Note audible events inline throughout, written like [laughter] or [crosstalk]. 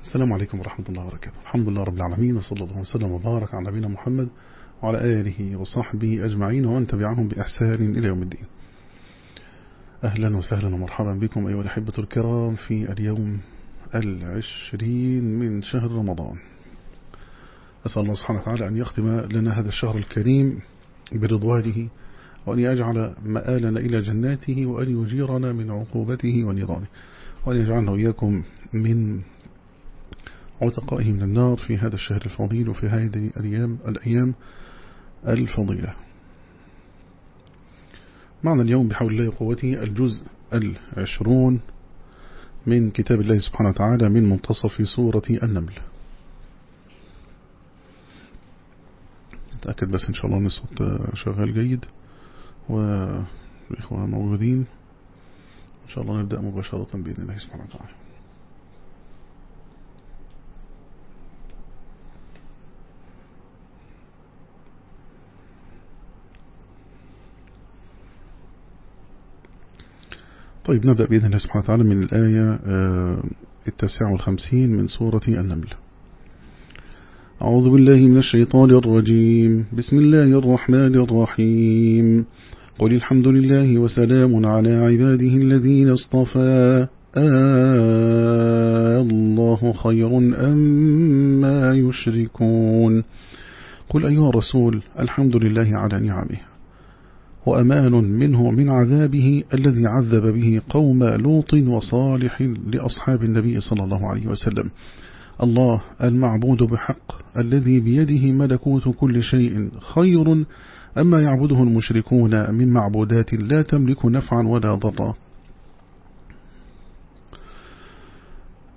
السلام عليكم ورحمة الله وبركاته. الحمد لله رب العالمين وصلى الله وسلم وبارك على نبينا محمد وعلى آله وصحبه أجمعين ومن تبعهم بإحسان إلى يوم الدين. أهلا وسهلا ومرحبا بكم أيها الأحبة الكرام في اليوم العشرين من شهر رمضان. أسأل الله سبحانه وتعالى أن يختم لنا هذا الشهر الكريم برضوانه وأن يجعل مآلنا إلى جناته وأن يجيرنا من عقوبته ونيرانه وأن يجعلنا وإياكم من عتقائه من النار في هذا الشهر الفضيل وفي هذه الأيام, الأيام الفضيلة. معنا اليوم بحول الله وقوته الجزء العشرون من كتاب الله سبحانه وتعالى من منتصف سورة النمل. نتأكد بس إن شاء الله أن الصوت شغال جيد. والإخوة موجودين. إن شاء الله نبدأ مباشرة بإذن الله سبحانه وتعالى. طيب نبدأ بإذن الله سبحانه وتعالى من الآية التاسعة والخمسين من سورة النمل. أعوذ بالله من الشيطان الرجيم. بسم الله الرحمن الرحيم. قل الحمد لله وسلام على عباده الذين اصطفى. آه الله خير أم ما يشركون. قل أيها الرسول الحمد لله على نعمه. وأمان منه من عذابه الذي عذب به قوم لوط وصالح لأصحاب النبي صلى الله عليه وسلم. الله المعبود بحق الذي بيده ملكوت كل شيء خير أما يعبده المشركون من معبودات لا تملك نفعا ولا ضرا.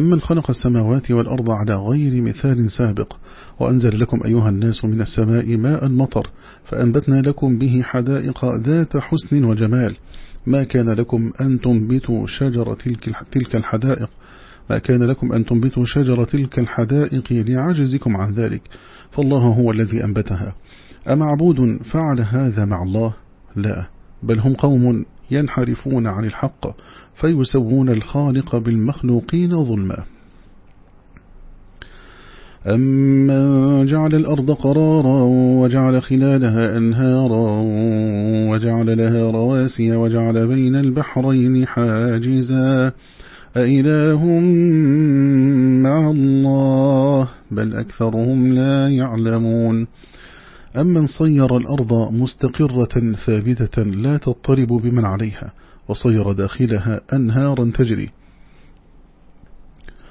أمن خلق السماوات والأرض على غير مثال سابق؟ وأنزل لكم أيها الناس من السماء ماء مطر فأنبتنا لكم به حدائق ذات حسن وجمال. ما كان لكم أن تنبتوا شجر تلك, الحدائق؟ ما كان لكم أن تنبتوا شجر تلك الحدائق لعجزكم عن ذلك فالله هو الذي أنبتها. أمعبود فعل هذا مع الله؟ لا بل هم قوم ينحرفون عن الحق. فيسوون الخالق بالمخلوقين ظلما. أمن جعل الأرض قرارا وجعل خلالها أنهارا وجعل لها رواسي وجعل بين البحرين حاجزا. أإله مع الله بل أكثرهم لا يعلمون. أمن صير الأرض مستقرة ثابتة لا تضطرب بمن عليها وصير داخلها أنهارا تجري.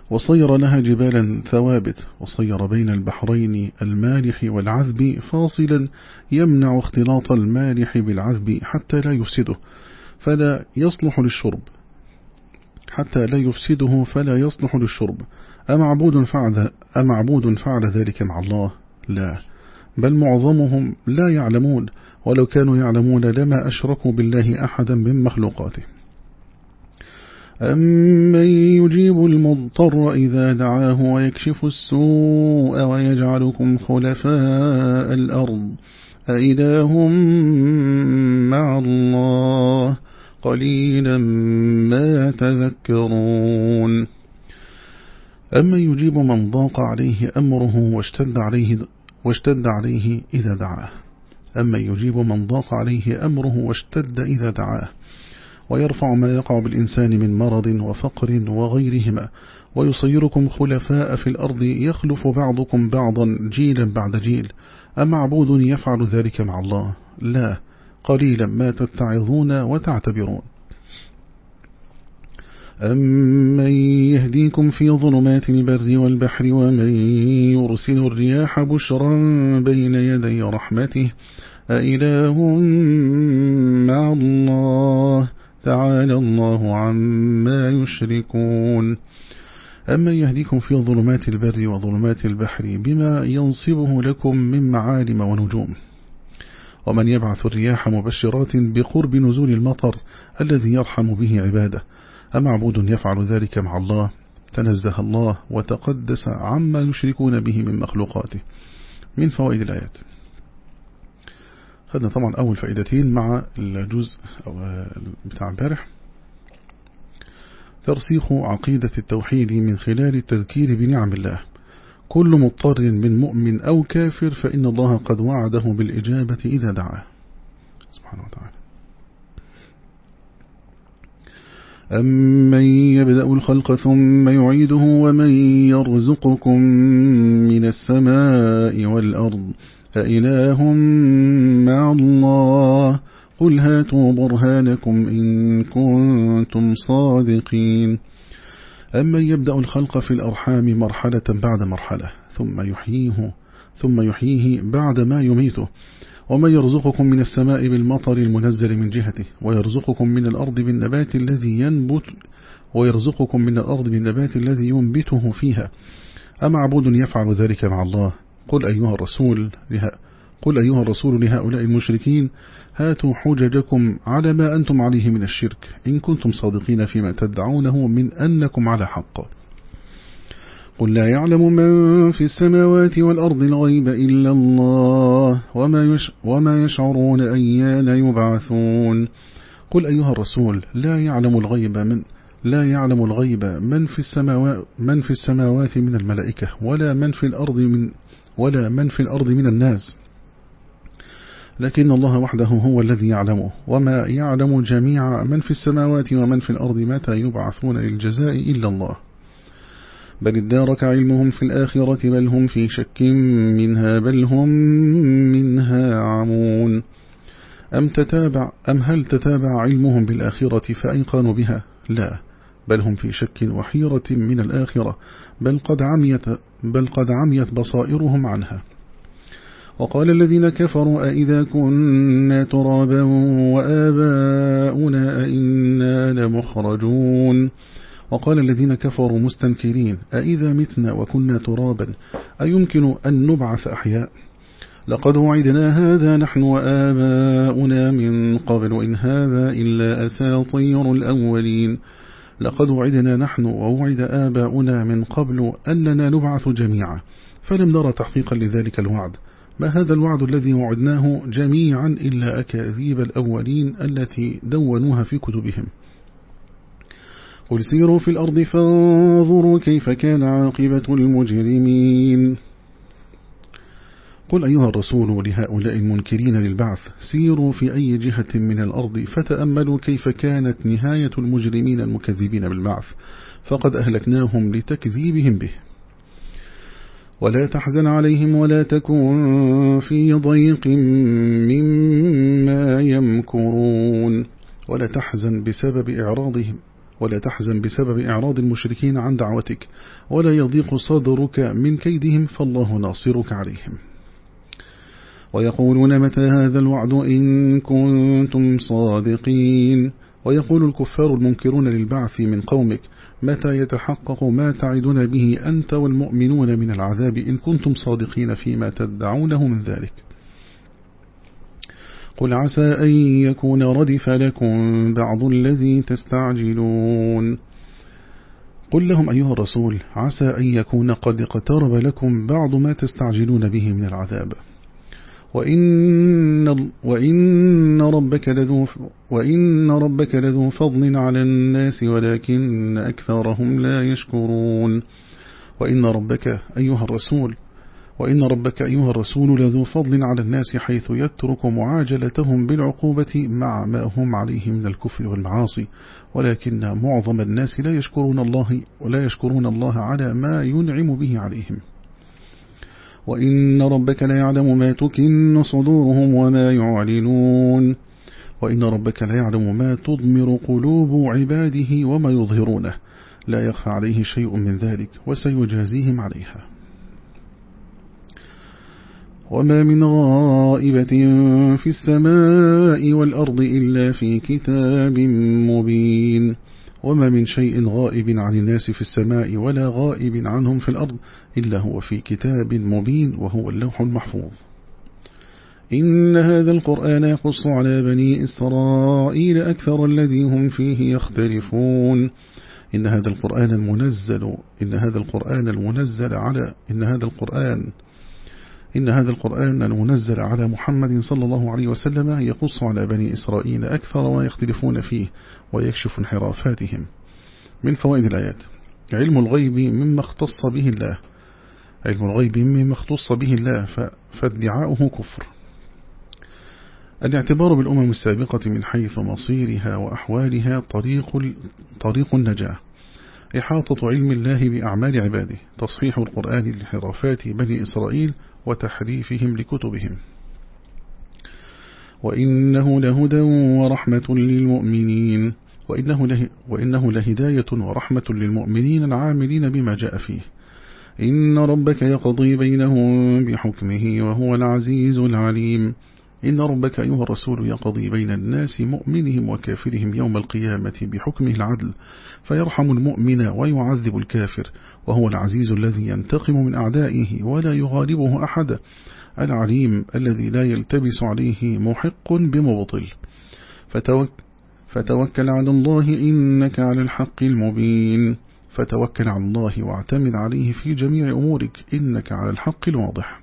وصير لها جبالا ثوابت وصير بين البحرين المالح والعذب فاصلا يمنع اختلاط المالح بالعذب حتى لا يفسده فلا يصلح للشرب. حتى لا يفسده فلا يصلح للشرب. أمعبود فعل, أمعبود فعل ذلك مع الله؟ لا. بل معظمهم لا يعلمون ولو كانوا يعلمون لما أشركوا بالله أحدا من مخلوقاته. أمن يجيب المضطر إذا دعاه ويكشف السوء ويجعلكم خلفاء الأرض؟ أإله مع الله قليلا ما تذكرون. أمن يجيب من ضاق عليه أمره واشتد عليه, واشتد عليه إذا دعاه. أمن يجيب من ضاق عليه أمره واشتد إذا دعاه. ويرفع ما يقع بالإنسان من مرض وفقر وغيرهما. ويصيركم خلفاء في الأرض يخلف بعضكم بعضا جيلا بعد جيل. أمعبود يفعل ذلك مع الله؟ لا. قليلا ما تتعظون وتعتبرون. أمن يهديكم في ظلمات البر والبحر ومن يرسل الرياح بشرا بين يدي رحمته أإله مع الله تعالى الله عما يشركون أما يهديكم في ظلمات البر وظلمات البحر بما ينصبه لكم من معالم ونجوم ومن يبعث الرياح مبشرات بقرب نزول المطر الذي يرحم به عباده أمعبود يفعل ذلك مع الله؟ تنزه الله وتقدس عما يشركون به من مخلوقاته. من فوائد الآيات. خدنا طبعا أول فائدتين مع الجزء بتاع امبارح. ترسيخ عقيدة التوحيد من خلال التذكير بنعم الله. كل مضطر من مؤمن أو كافر فإن الله قد وعده بالإجابة إذا دعاه. سبحانه وتعالى. أمن يبدأ الخلق ثم يعيده ومن يرزقكم من السماء والأرض أإله مع الله قل هاتوا برهانكم إن كنتم صادقين أما يبدأ الخلق في الأرحام مرحلة بعد مرحلة ثم يحييه ثم يحييه بعد ما يميته ومن يرزقكم من السماء بالمطر المنزل من جهته ويرزقكم من الأرض بالنبات الذي ينبت ويرزقكم من الأرض بالنبات الذي ينبته فيها أما عبود يفعل ذلك مع الله قل أيها الرسول لها قل أيها الرسول لهؤلاء المشركين هاتوا حججكم على ما أنتم عليه من الشرك إن كنتم صادقين فيما تدعونه من أنكم على حق قل لا يعلم من في السماوات والأرض الغيب إلا الله وما, يش وما يشعرون أيان يبعثون. قل أيها الرسول لا يعلم الغيب من لا يعلم الغيب من في السماوات من في السماوات من الملائكة ولا من في الأرض من ولا من في الأرض من الناس. لكن الله وحده هو الذي يعلمه. وما يعلم جميع من في السماوات ومن في الأرض متى يبعثون للجزاء إلا الله. بل ادارك علمهم في الآخرة بل هم في شك منها بل هم منها عمون. أم, تتابع أم هل تتابع علمهم بالآخرة فأيقنوا بها؟ لا بل هم في شك وحيرة من الآخرة بل قد عميت, بل قد عميت بصائرهم عنها. وقال الذين كفروا أئذا كنا ترابا وآباؤنا أئنا لمخرجون. وقال الذين كفروا مستنكرين أئذا متنا وكنا ترابا؟ أيمكن أن نبعث أحياء؟ لقد وعدنا هذا نحن وآباؤنا من قبل وإن هذا إلا أساطير الأولين. لقد وعدنا نحن ووعد آباؤنا من قبل أننا نبعث جميعا. فلم نرى تحقيقا لذلك الوعد. ما هذا الوعد الذي وعدناه جميعا إلا أكاذيب الأولين التي دونوها في كتبهم؟ قل سيروا في الأرض فانظروا كيف كان عاقبة المجرمين. قل أيها الرسول لهؤلاء المنكرين للبعث سيروا في أي جهة من الأرض فتأملوا كيف كانت نهاية المجرمين المكذبين بالبعث فقد أهلكناهم لتكذيبهم به. ولا تحزن عليهم ولا تكون في ضيق مما يمكرون. ولا تحزن بسبب إعراضهم. ولا تحزن بسبب إعراض المشركين عن دعوتك ولا يضيق صدرك من كيدهم فالله ناصرك عليهم. ويقولون متى هذا الوعد إن كنتم صادقين؟ ويقول الكفار المنكرون للبعث من قومك متى يتحقق ما تعدون به أنت والمؤمنون من العذاب إن كنتم صادقين فيما تدعونه من ذلك؟ قل عسى أن يكون ردف لكم بعض الذي تستعجلون. قل لهم أيها الرسول عسى أن يكون قد اقترب لكم بعض ما تستعجلون به من العذاب. وإن, وإن, ربك لذو وإن ربك لذو فضل على الناس ولكن أكثرهم لا يشكرون. وإن ربك أيها الرسول وإن ربك أيها الرسول لذو فضل على الناس حيث يترك معاجلتهم بالعقوبة مع ما هم عليه من الكفر والمعاصي. ولكن معظم الناس لا يشكرون الله ولا يشكرون الله على ما ينعم به عليهم. وإن ربك لا يعلم ما تكن صدورهم وما يعلنون. وإن ربك لا يعلم ما تضمر قلوب عباده وما يظهرونه. لا يخفى عليه شيء من ذلك وسيجازيهم عليها. وما من غائبة في السماء والأرض إلا في كتاب مبين. وما من شيء غائب عن الناس في السماء ولا غائب عنهم في الأرض إلا هو في كتاب مبين وهو اللوح المحفوظ. إن هذا القرآن يقص على بني إسرائيل أكثر الذي هم فيه يختلفون. إن هذا القرآن المنزل إن هذا القرآن المنزل على إن هذا القرآن إن هذا القرآن المنزل على محمد صلى الله عليه وسلم يقص على بني إسرائيل أكثر ويختلفون فيه ويكشف انحرافاتهم. من فوائد الآيات. علم الغيب مما اختص به الله. علم الغيب مما اختص به الله فادعاؤه كفر. الاعتبار بالأمم السابقة من حيث مصيرها وأحوالها طريق, طريق النجاة. إحاطة علم الله بأعمال عباده. تصحيح القرآن لحرافات بني إسرائيل وتحريفهم لكتبهم. وإنه لهدى ورحمة للمؤمنين. وإنه, له وإنه لهداية ورحمة للمؤمنين العاملين بما جاء فيه. إن ربك يقضي بينهم بحكمه وهو العزيز العليم. إن ربك أيها الرسول يقضي بين الناس مؤمنهم وكافرهم يوم القيامة بحكمه العدل. فيرحم المؤمن ويعذب الكافر. وهو العزيز الذي ينتقم من أعدائه ولا يغالبه أحد. العليم الذي لا يلتبس عليه محق بمبطل. فتوك فتوكل على الله إنك على الحق المبين. فتوكل على الله واعتمد عليه في جميع أمورك إنك على الحق الواضح.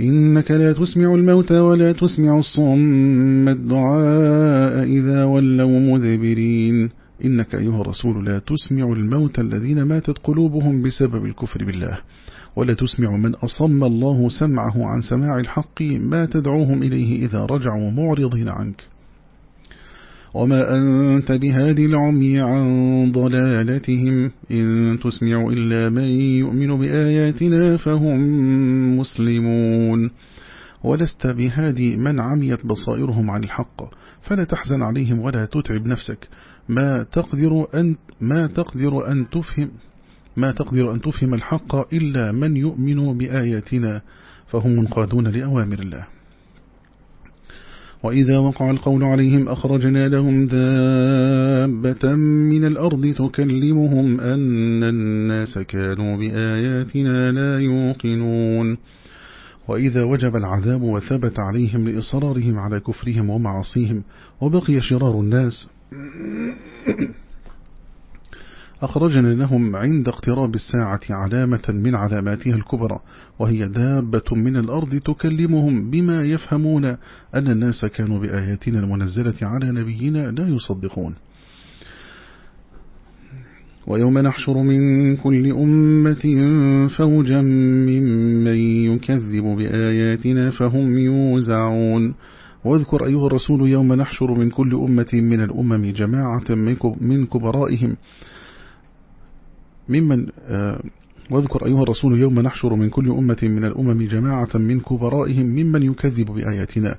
إنك لا تسمع الموتى ولا تسمع الصم الدعاء إذا ولوا مذبرين إنك أيها الرسول لا تسمع الموتى الذين ماتت قلوبهم بسبب الكفر بالله ولا تسمع من أصم الله سمعه عن سماع الحق ما تدعوهم إليه إذا رجعوا معرضين عنك. وما أنت بهادي العمي عن ضلالتهم إن تسمع إلا من يؤمن بآياتنا فهم مسلمون. ولست بهادي من عميت بصائرهم عن الحق فلا تحزن عليهم ولا تتعب نفسك. ما تقدر أن ما تقدر أن تفهم ما تقدر أن تفهم الحق إلا من يؤمن بآياتنا فهم منقادون لأوامر الله. وإذا وقع القول عليهم أخرجنا لهم دابة من الأرض تكلمهم أن الناس كانوا بآياتنا لا يوقنون. وإذا وجب العذاب وثبت عليهم لإصرارهم على كفرهم ومعاصيهم وبقي شرار الناس أخرجنا لهم عند اقتراب الساعة علامة من علاماتها الكبرى وهي دابة من الأرض تكلمهم بما يفهمون أن الناس كانوا بآياتنا المنزلة على نبينا لا يصدقون. ويوم نحشر من كل أمة فوجا ممن يكذب بآياتنا فهم يوزعون. واذكر أيها الرسول يوم نحشر من كل أمة من الأمم جماعة من كبرائهم. ممن آه، واذكر أيها الرسول يوم نحشر من كل أمة من الأمم جماعة من كبرائهم ممن يكذب بآياتنا.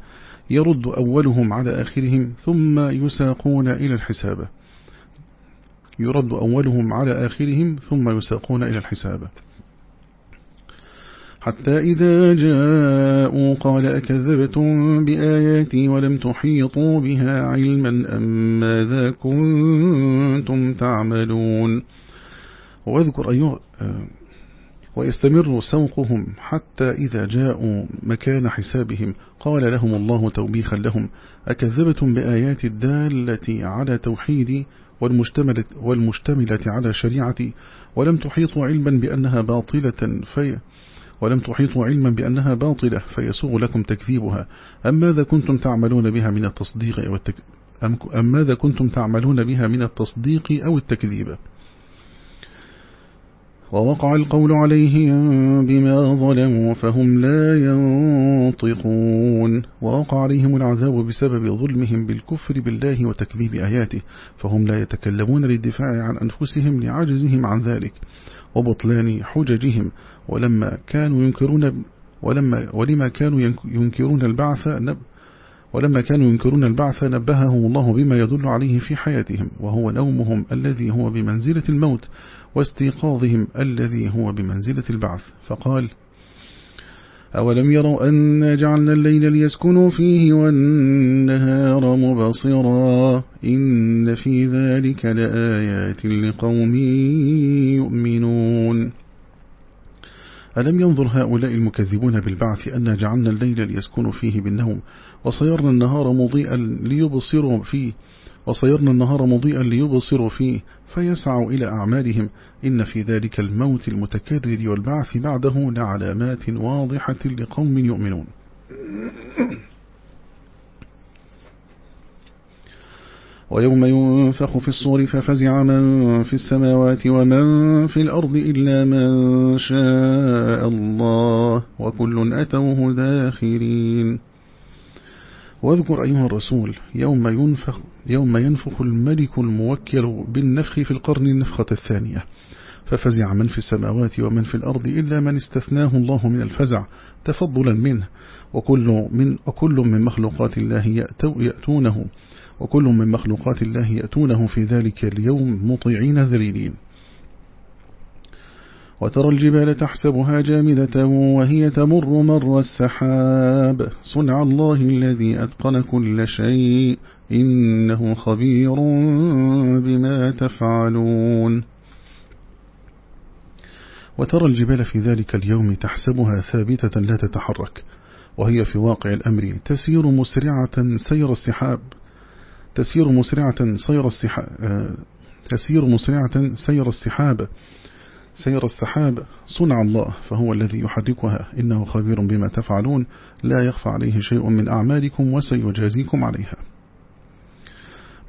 يرد أولهم على آخرهم ثم يساقون إلى الحساب. يرد أولهم على آخرهم ثم يساقون إلى الحساب. حتى إذا جاءوا قال أكذبتم بآياتي ولم تحيطوا بها علما أم ماذا كنتم تعملون؟ واذكر أيها ويستمر سوقهم حتى إذا جاءوا مكان حسابهم. قال لهم الله توبيخا لهم. أكذبتم بآيات الدالة على توحيدي والمشتملة, والمشتملة على شريعتي ولم تحيطوا علما بأنها باطلة في ولم تحيطوا علما بأنها باطلة فيسوغ لكم تكذيبها. أم ماذا كنتم تعملون بها من التصديق أو التك... أم ماذا كنتم تعملون بها من التصديق أو التكذيب؟ ووقع القول عليهم بما ظلموا فهم لا ينطقون. ووقع عليهم العذاب بسبب ظلمهم بالكفر بالله وتكذيب آياته فهم لا يتكلمون للدفاع عن أنفسهم لعجزهم عن ذلك. وبطلان حججهم ولما كانوا ينكرون ولما ولما كانوا ينكرون البعث نب ولما كانوا ينكرون البعث نبههم الله بما يدل عليه في حياتهم وهو نومهم الذي هو بمنزلة الموت واستيقاظهم الذي هو بمنزلة البعث. فقال أولم يروا أن جعلنا الليل ليسكنوا فيه والنهار مبصرا؟ إن في ذلك لآيات لقوم يؤمنون. ألم ينظر هؤلاء المكذبون بالبعث أن جعلنا الليل ليسكنوا فيه بالنوم وصيرنا النهار مضيئا ليبصروا فيه وصيرنا النهار مضيئا ليبصروا فيه فيسعوا إلى أعمالهم إن في ذلك الموت المتكرر والبعث بعده لعلامات واضحة لقوم يؤمنون. [coughs] ويوم ينفخ في الصور ففزع من في السماوات ومن في الأرض إلا من شاء الله وكل أتوه داخرين. واذكر أيها الرسول يوم ينفخ, يوم ينفخ الملك الموكل بالنفخ في القرن النفخة الثانية ففزع من في السماوات ومن في الأرض إلا من استثناه الله من الفزع تفضلا منه وكل من, وكل من مخلوقات الله يأتونه. وكل من مخلوقات الله يأتونه في ذلك اليوم مطيعين ذليلين. وترى الجبال تحسبها جامدة وهي تمر مر السحاب. صنع الله الذي أتقن كل شيء. إنه خبير بما تفعلون. وترى الجبال في ذلك اليوم تحسبها ثابتة لا تتحرك. وهي في واقع الأمر تسير مسرعة سير السحاب. تسير مسرعة سير السحاب تسير مسرعة سير السحاب. سير السحاب صنع الله فهو الذي يحركها. إنه خبير بما تفعلون. لا يخفى عليه شيء من أعمالكم وسيجازيكم عليها.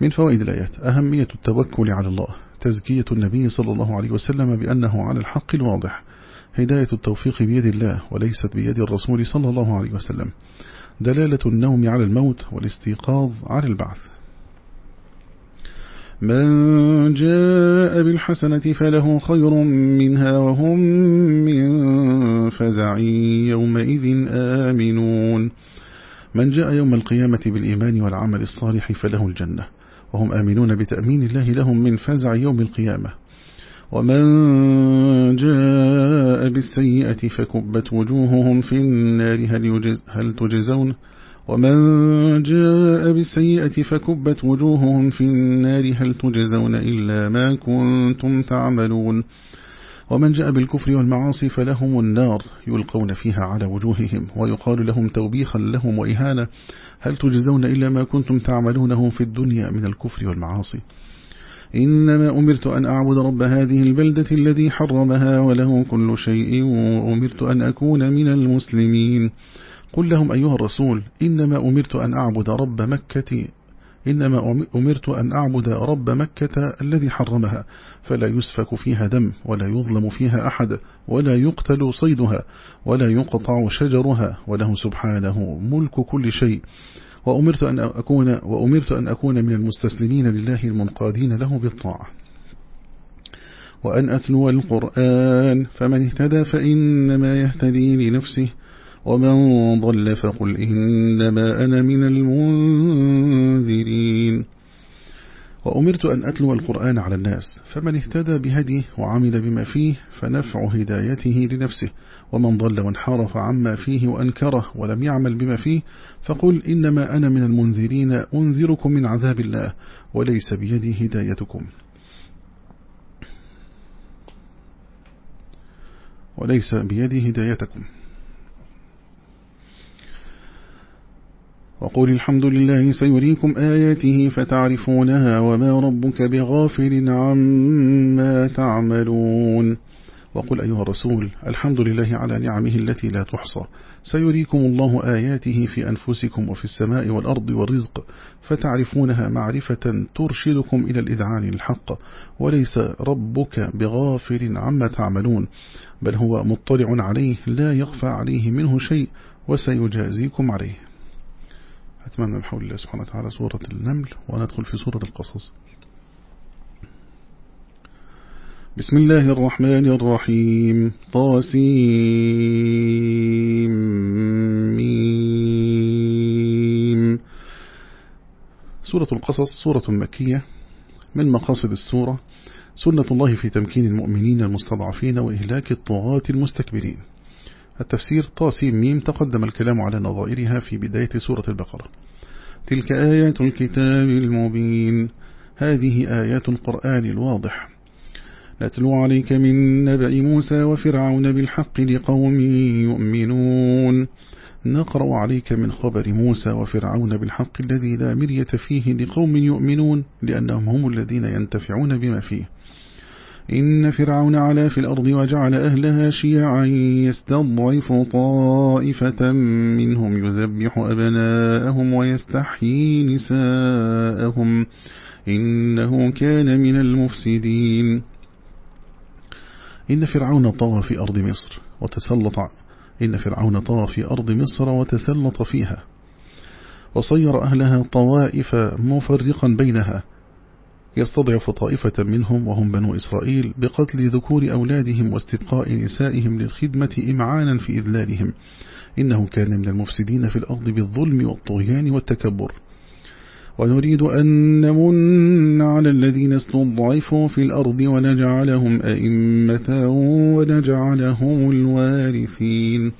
من فوائد الآيات أهمية التوكل على الله. تزكية النبي صلى الله عليه وسلم بأنه على الحق الواضح. هداية التوفيق بيد الله وليست بيد الرسول صلى الله عليه وسلم. دلالة النوم على الموت والاستيقاظ على البعث. من جاء بالحسنة فله خير منها وهم من فزع يومئذ آمنون. من جاء يوم القيامة بالإيمان والعمل الصالح فله الجنة وهم آمنون بتأمين الله لهم من فزع يوم القيامة. ومن جاء بالسيئة فكبت وجوههم في النار. هل, يجز هل تجزون؟ ومن جاء بالسيئة فكبت وجوههم في النار هل تجزون إلا ما كنتم تعملون؟ ومن جاء بالكفر والمعاصي فلهم النار يلقون فيها على وجوههم ويقال لهم توبيخا لهم وإهانة هل تجزون إلا ما كنتم تعملونه في الدنيا من الكفر والمعاصي. إنما أمرت أن أعبد رب هذه البلدة الذي حرمها وله كل شيء وأمرت أن أكون من المسلمين. قل لهم أيها الرسول إنما أمرت أن أعبد رب مكة إنما أمرت أن أعبد رب مكة الذي حرمها فلا يسفك فيها دم ولا يظلم فيها أحد ولا يقتل صيدها ولا يقطع شجرها وله سبحانه ملك كل شيء. وأمرت أن أكون, وأمرت أن أكون من المستسلمين لله المنقادين له بالطاعة. وأن أتلو القرآن فمن اهتدى فإنما يهتدي لنفسه. ومن ضل فقل إنما أنا من المنذرين. وأمرت أن أتلو القرآن على الناس فمن اهتدى بهديه وعمل بما فيه فنفع هدايته لنفسه ومن ضل وانحرف عما فيه وأنكره ولم يعمل بما فيه فقل إنما أنا من المنذرين أنذركم من عذاب الله وليس بيدي هدايتكم. وليس بيدي هدايتكم. وقل الحمد لله سيريكم آياته فتعرفونها وما ربك بغافل عما تعملون. وقل أيها الرسول الحمد لله على نعمه التي لا تحصى. سيريكم الله آياته في أنفسكم وفي السماء والأرض والرزق فتعرفونها معرفة ترشدكم إلى الإذعان الحق. وليس ربك بغافل عما تعملون. بل هو مطلع عليه لا يخفى عليه منه شيء وسيجازيكم عليه. أتمنى بحول الله سبحانه وتعالى سورة النمل وندخل في سورة القصص. بسم الله الرحمن الرحيم. طاسيم. سورة القصص سورة مكية. من مقاصد السورة؟ سنة الله في تمكين المؤمنين المستضعفين وإهلاك الطغاة المستكبرين. التفسير طاسيم ميم تقدم الكلام على نظائرها في بداية سورة البقرة. تلك آيات الكتاب المبين. هذه آيات القرآن الواضح. نتلو عليك من نبأ موسى وفرعون بالحق لقوم يؤمنون. نقرأ عليك من خبر موسى وفرعون بالحق الذي لا مرية فيه لقوم يؤمنون لأنهم هم الذين ينتفعون بما فيه. إن فرعون علا في الأرض وجعل أهلها شيعا يستضعف طائفة منهم يذبح أبناءهم ويستحيي نساءهم إنه كان من المفسدين. إن فرعون طغى في أرض مصر وتسلط إن فرعون طغى في أرض مصر وتسلط فيها وصير أهلها طوائف مفرقا بينها يستضعف طائفة منهم وهم بنو إسرائيل بقتل ذكور أولادهم واستبقاء نسائهم للخدمة إمعانا في إذلالهم. إنه كان من المفسدين في الأرض بالظلم والطغيان والتكبر. ونريد أن نمن على الذين استضعفوا في الأرض ونجعلهم أئمة ونجعلهم الوارثين.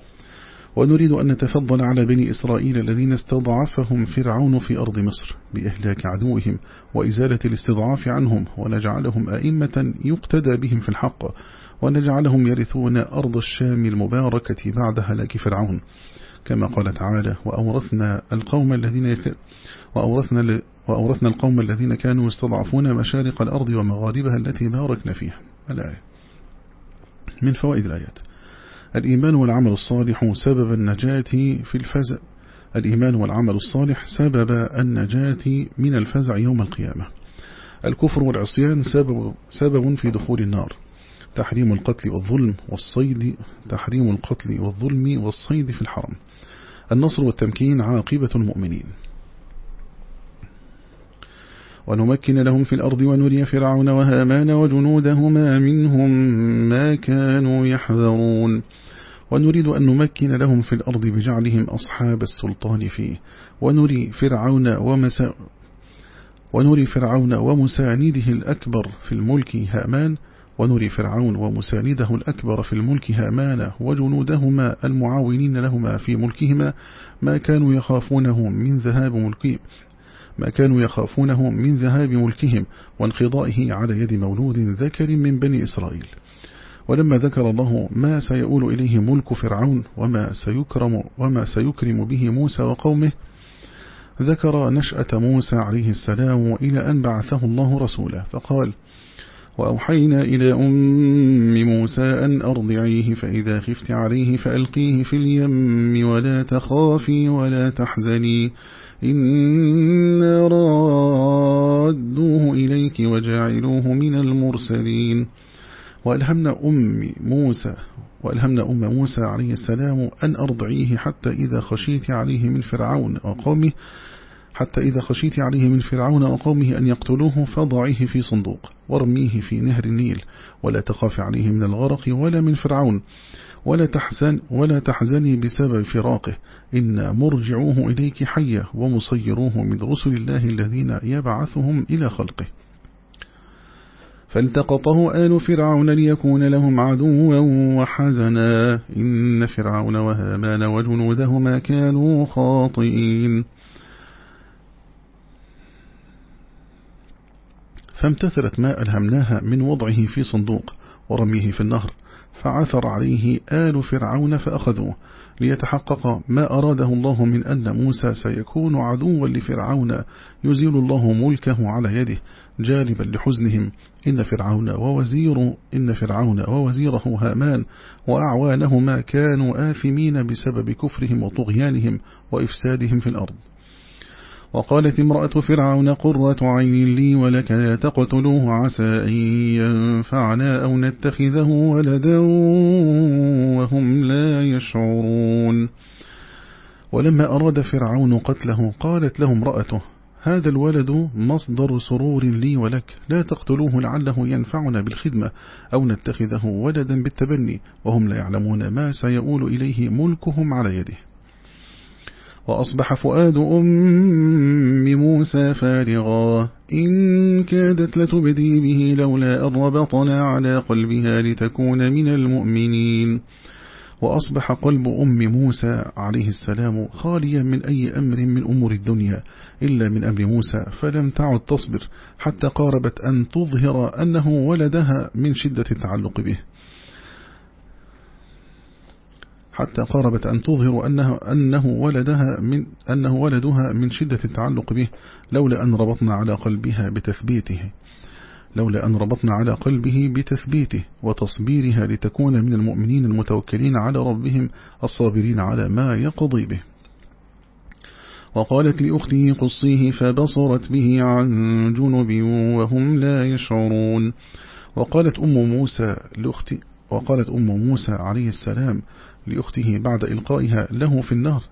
ونريد أن نتفضل على بني إسرائيل الذين استضعفهم فرعون في أرض مصر بإهلاك عدوهم وإزالة الاستضعاف عنهم ونجعلهم أئمة يقتدى بهم في الحق ونجعلهم يرثون أرض الشام المباركة بعد هلاك فرعون. كما قال تعالى وأورثنا القوم الذين وأورثنا, وأورثنا القوم الذين كانوا يستضعفون مشارق الأرض ومغاربها التي باركنا فيها. الآية. من فوائد الآيات. الإيمان والعمل الصالح سبب النجاة في الفزع. الإيمان والعمل الصالح سبب النجاة من الفزع يوم القيامة. الكفر والعصيان سبب, سبب في دخول النار. تحريم القتل والظلم والصيد تحريم القتل والظلم والصيد في الحرم. النصر والتمكين عاقبة المؤمنين. ونمكن لهم في الأرض ونري فرعون وهامان وجنودهما منهم ما كانوا يحذرون. ونريد أن نمكن لهم في الأرض بجعلهم أصحاب السلطان فيه. ونري فرعون ومسا ونري فرعون ومسانده الأكبر في الملك هامان. ونري فرعون ومسانده الأكبر في الملك هامان وجنودهما المعاونين لهما في ملكهما. ما كانوا يخافونه من ذهاب ملكهم ما كانوا يخافونه من ذهاب ملكهم. وانقضائه على يد مولود ذكر من بني إسرائيل. ولما ذكر الله ما سيؤول إليه ملك فرعون وما سيكرم, وما سيكرم به موسى وقومه ذكر نشأة موسى عليه السلام إلى أن بعثه الله رسولا فقال وأوحينا إلى أم موسى أن أرضعيه فإذا خفت عليه فألقيه في اليم ولا تخافي ولا تحزني إنا رادوه إليك وجعلوه من المرسلين. وألهمنا أم موسى وألهمنا أم موسى عليه السلام أن أرضعيه حتى إذا خشيت عليه من فرعون وقومه حتى إذا خشيت عليه من فرعون وقومه أن يقتلوه فضعيه في صندوق وارميه في نهر النيل ولا تخاف عليه من الغرق ولا من فرعون ولا تحزن ولا تحزني بسبب فراقه. إن مرجعوه إليك حية ومصيروه من رسل الله الذين يبعثهم إلى خلقه. فالتقطه آل فرعون ليكون لهم عدوا وحزنا. إن فرعون وهامان وجنودهما كانوا خاطئين. فامتثلت ما ألهمناها من وضعه في صندوق ورميه في النهر فعثر عليه آل فرعون فأخذوه. ليتحقق ما أراده الله من أن موسى سيكون عدوا لفرعون يزيل الله ملكه على يده جالبا لحزنهم. إن فرعون ووزير إن فرعون ووزيره هامان وأعوانهما كانوا آثمين بسبب كفرهم وطغيانهم وإفسادهم في الأرض. وقالت امرأة فرعون قرة عين لي ولك لا تقتلوه عسى أن ينفعنا أو نتخذه ولدا وهم لا يشعرون. ولما أراد فرعون قتله قالت له امرأته هذا الولد مصدر سرور لي ولك لا تقتلوه لعله ينفعنا بالخدمة أو نتخذه ولدا بالتبني وهم لا يعلمون ما سيؤول إليه ملكهم على يده. وأصبح فؤاد أم موسى فارغا. إن كادت لتبدي به لولا أن ربطنا على قلبها لتكون من المؤمنين. وأصبح قلب أم موسى عليه السلام خاليا من أي أمر من أمور الدنيا إلا من أمر موسى فلم تعد تصبر حتى قاربت أن تظهر أنه ولدها من شدة التعلق به. حتى قاربت أن تظهر أنه, أنه ولدها من أنه ولدها من شدة التعلق به لولا أن ربطنا على قلبها بتثبيته. لولا أن ربطنا على قلبه بتثبيته وتصبيرها لتكون من المؤمنين المتوكلين على ربهم الصابرين على ما يقضي به. وقالت لأخته قصيه فبصرت به عن جنب وهم لا يشعرون. وقالت أم موسى لأخت وقالت أم موسى عليه السلام لأخته بعد إلقائها له في النار.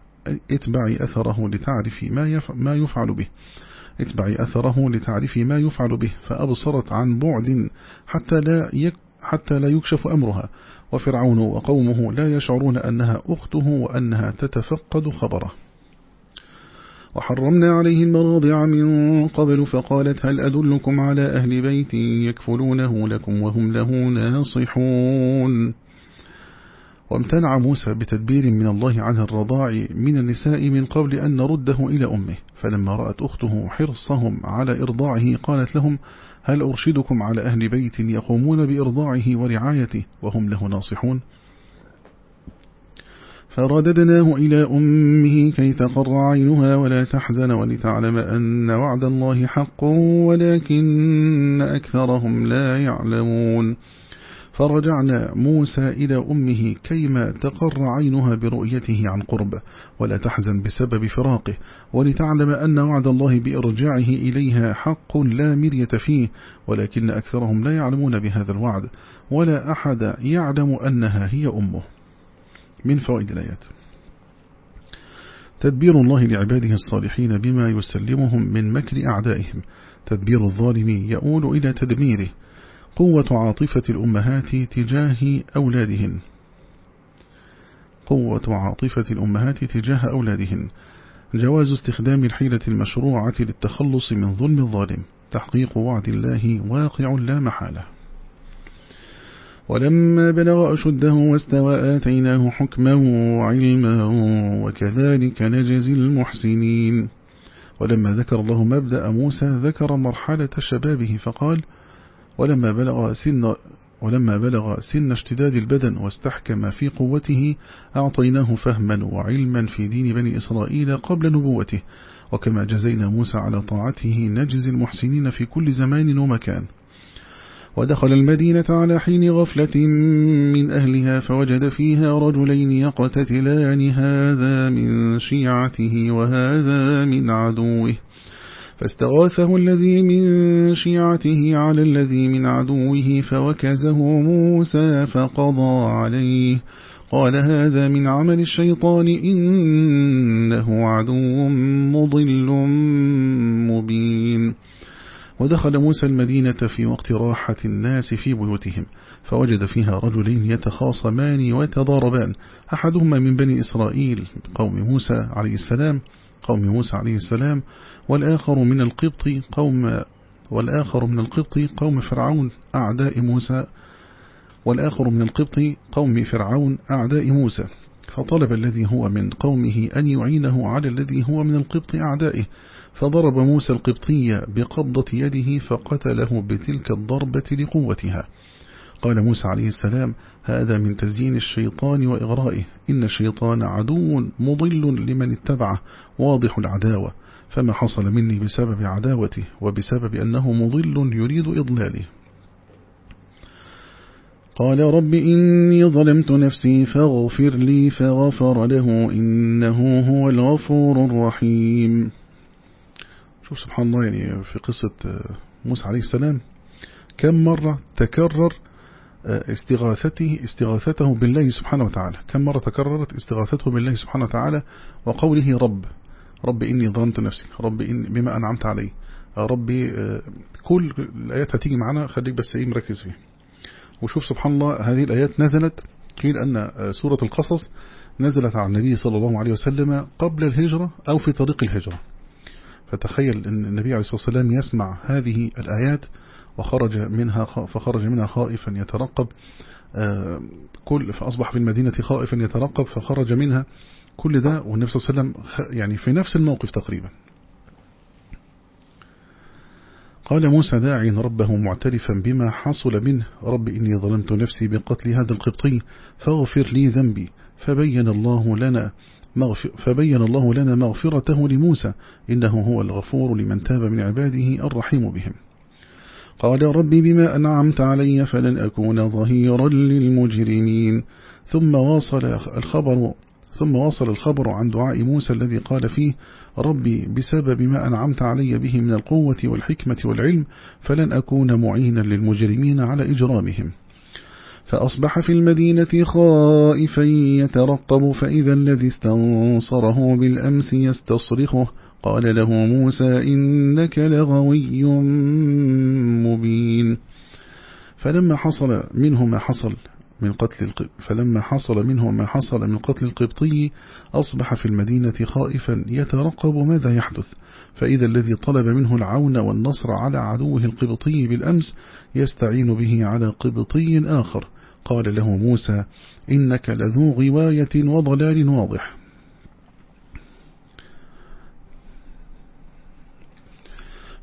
اتبعي أثره لتعرفي ما, ما يفعل به. اتبعي أثره لتعرفي ما يفعل به. فأبصرت عن بعد حتى لا, يك حتى لا يكشف أمرها. وفرعون وقومه لا يشعرون أنها أخته وأنها تتفقد خبره. وحرمنا عليه المراضع من قبل فقالت هل أدلكم على أهل بيت يكفلونه لكم وهم له ناصحون؟ وامتنع موسى بتدبير من الله عن الرضاع من النساء من قبل أن نرده إلى أمه. فلما رأت أخته حرصهم على إرضاعه قالت لهم هل أرشدكم على أهل بيت يقومون بإرضاعه ورعايته وهم له ناصحون؟ فرددناه إلى أمه كي تقر عينها ولا تحزن ولتعلم أن وعد الله حق ولكن أكثرهم لا يعلمون. فرجعنا موسى إلى أمه كيما تقر عينها برؤيته عن قرب ولا تحزن بسبب فراقه ولتعلم أن وعد الله بإرجاعه إليها حق لا مرية فيه ولكن أكثرهم لا يعلمون بهذا الوعد ولا أحد يعلم أنها هي أمه. من فوائد الآيات. تدبير الله لعباده الصالحين بما يسلمهم من مكر أعدائهم. تدبير الظالم يؤول إلى تدميره قوة عاطفة الأمهات تجاه أولادهن. قوة عاطفة الأمهات تجاه أولادهن. جواز استخدام الحيلة المشروعة للتخلص من ظلم الظالم. تحقيق وعد الله واقع لا محالة. ولما بلغ أشده واستوى آتيناه حكما وعلما وكذلك نجزي المحسنين. ولما ذكر الله مبدأ موسى ذكر مرحلة شبابه فقال ولما بلغ سن ولما بلغ سن اشتداد البدن واستحكم في قوته أعطيناه فهما وعلما في دين بني إسرائيل قبل نبوته. وكما جزينا موسى على طاعته نجز المحسنين في كل زمان ومكان. ودخل المدينة على حين غفلة من أهلها فوجد فيها رجلين يقتتلان هذا من شيعته وهذا من عدوه. فاستغاثه الذي من شيعته على الذي من عدوه فوكزه موسى فقضى عليه. قال هذا من عمل الشيطان إنه عدو مضل مبين. ودخل موسى المدينة في وقت راحة الناس في بيوتهم فوجد فيها رجلين يتخاصمان ويتضاربان أحدهما من بني إسرائيل قوم موسى عليه السلام قوم موسى عليه السلام والآخر من القبط قوم والآخر من القبط قوم فرعون أعداء موسى والآخر من القبط قوم فرعون أعداء موسى. فطلب الذي هو من قومه أن يعينه على الذي هو من القبط أعدائه. فضرب موسى القبطي بقبضة يده فقتله بتلك الضربة لقوتها. قال موسى عليه السلام هذا من تزيين الشيطان وإغرائه. إن الشيطان عدو مضل لمن اتبعه واضح العداوة. فما حصل مني بسبب عداوته وبسبب أنه مضل يريد إضلاله. قال رب إني ظلمت نفسي فاغفر لي فغفر له إنه هو الغفور الرحيم. شوف سبحان الله يعني في قصة موسى عليه السلام كم مرة تكرر استغاثته استغاثته بالله سبحانه وتعالى. كم مرة تكررت استغاثته بالله سبحانه وتعالى؟ وقوله رب. رب إني ظلمت نفسي. رب إن بما أنعمت علي. ربي كل الآيات هتيجي معنا خليك بس إيه مركز فيها. وشوف سبحان الله هذه الآيات نزلت. قيل أن سورة القصص نزلت على النبي صلى الله عليه وسلم قبل الهجرة أو في طريق الهجرة. فتخيل أن النبي عليه الصلاة والسلام يسمع هذه الآيات وخرج منها فخرج منها خائفا يترقب آه، كل فأصبح في المدينة خائفا يترقب فخرج منها كل ده والنبي صلى الله عليه وسلم يعني في نفس الموقف تقريبا. قال موسى داعي ربه معترفا بما حصل منه رب إني ظلمت نفسي بقتل هذا القبطي فاغفر لي ذنبي فبين الله لنا فبين الله لنا مغفرته لموسى إنه هو الغفور لمن تاب من عباده الرحيم بهم. قال ربي بما أنعمت علي فلن أكون ظهيرا للمجرمين. ثم واصل الخبر ثم واصل الخبر عن دعاء موسى الذي قال فيه ربي بسبب ما أنعمت علي به من القوة والحكمة والعلم فلن أكون معينا للمجرمين على إجرامهم. فأصبح في المدينة خائفا يترقب فإذا الذي استنصره بالأمس يستصرخه قال له موسى إنك لغوي مبين. فلما حصل منه ما حصل من قتل فلما حصل منه ما حصل من قتل القبطي أصبح في المدينة خائفا يترقب ماذا يحدث. فإذا الذي طلب منه العون والنصر على عدوه القبطي بالأمس يستعين به على قبطي آخر. قال له موسى إنك لذو غواية وضلال واضح.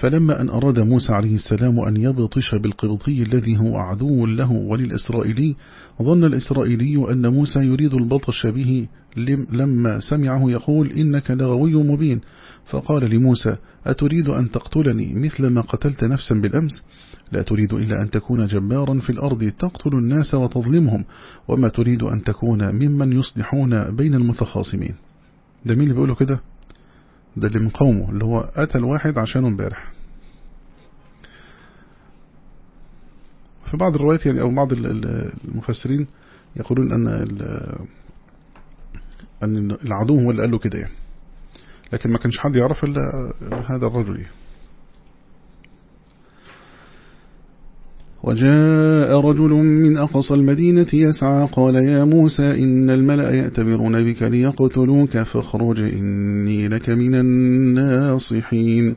فلما أن أراد موسى عليه السلام أن يبطش بالقبطي الذي هو عدو له وللإسرائيلي ظن الإسرائيلي أن موسى يريد البطش به لما سمعه يقول إنك لغوي مبين. فقال لموسى أتريد أن تقتلني مثل ما قتلت نفسا بالأمس؟ لا تريد إلا أن تكون جبارا في الأرض تقتل الناس وتظلمهم وما تريد أن تكون ممن يصلحون بين المتخاصمين. ده مين اللي بيقوله كده؟ ده اللي من قومه اللي هو قتل واحد عشانه امبارح في بعض الروايات يعني أو بعض المفسرين يقولون أن أن العدو هو اللي قال له كده يعني لكن ما كانش حد يعرف إلا هذا الرجل يعني. وجاء رجل من أقصى المدينة يسعى قال يا موسى إن الملأ يأتبرون بك ليقتلوك فاخرج إني لك من الناصحين.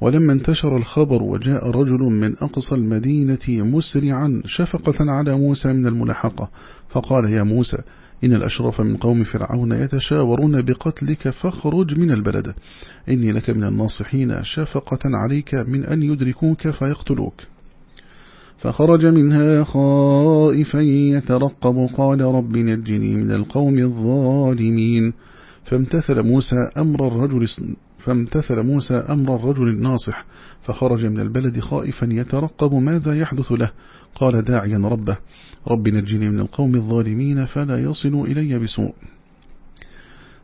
ولما انتشر الخبر وجاء رجل من أقصى المدينة مسرعا شفقة على موسى من الملاحقة فقال يا موسى إن الأشرف من قوم فرعون يتشاورون بقتلك فاخرج من البلد إني لك من الناصحين شفقة عليك من أن يدركوك فيقتلوك. فخرج منها خائفا يترقب. قال رب نجني من القوم الظالمين. فامتثل موسى أمر الرجل فامتثل موسى أمر الرجل الناصح. فخرج من البلد خائفا يترقب ماذا يحدث له. قال داعيا ربه رب نجني من القوم الظالمين فلا يصل إلي بسوء.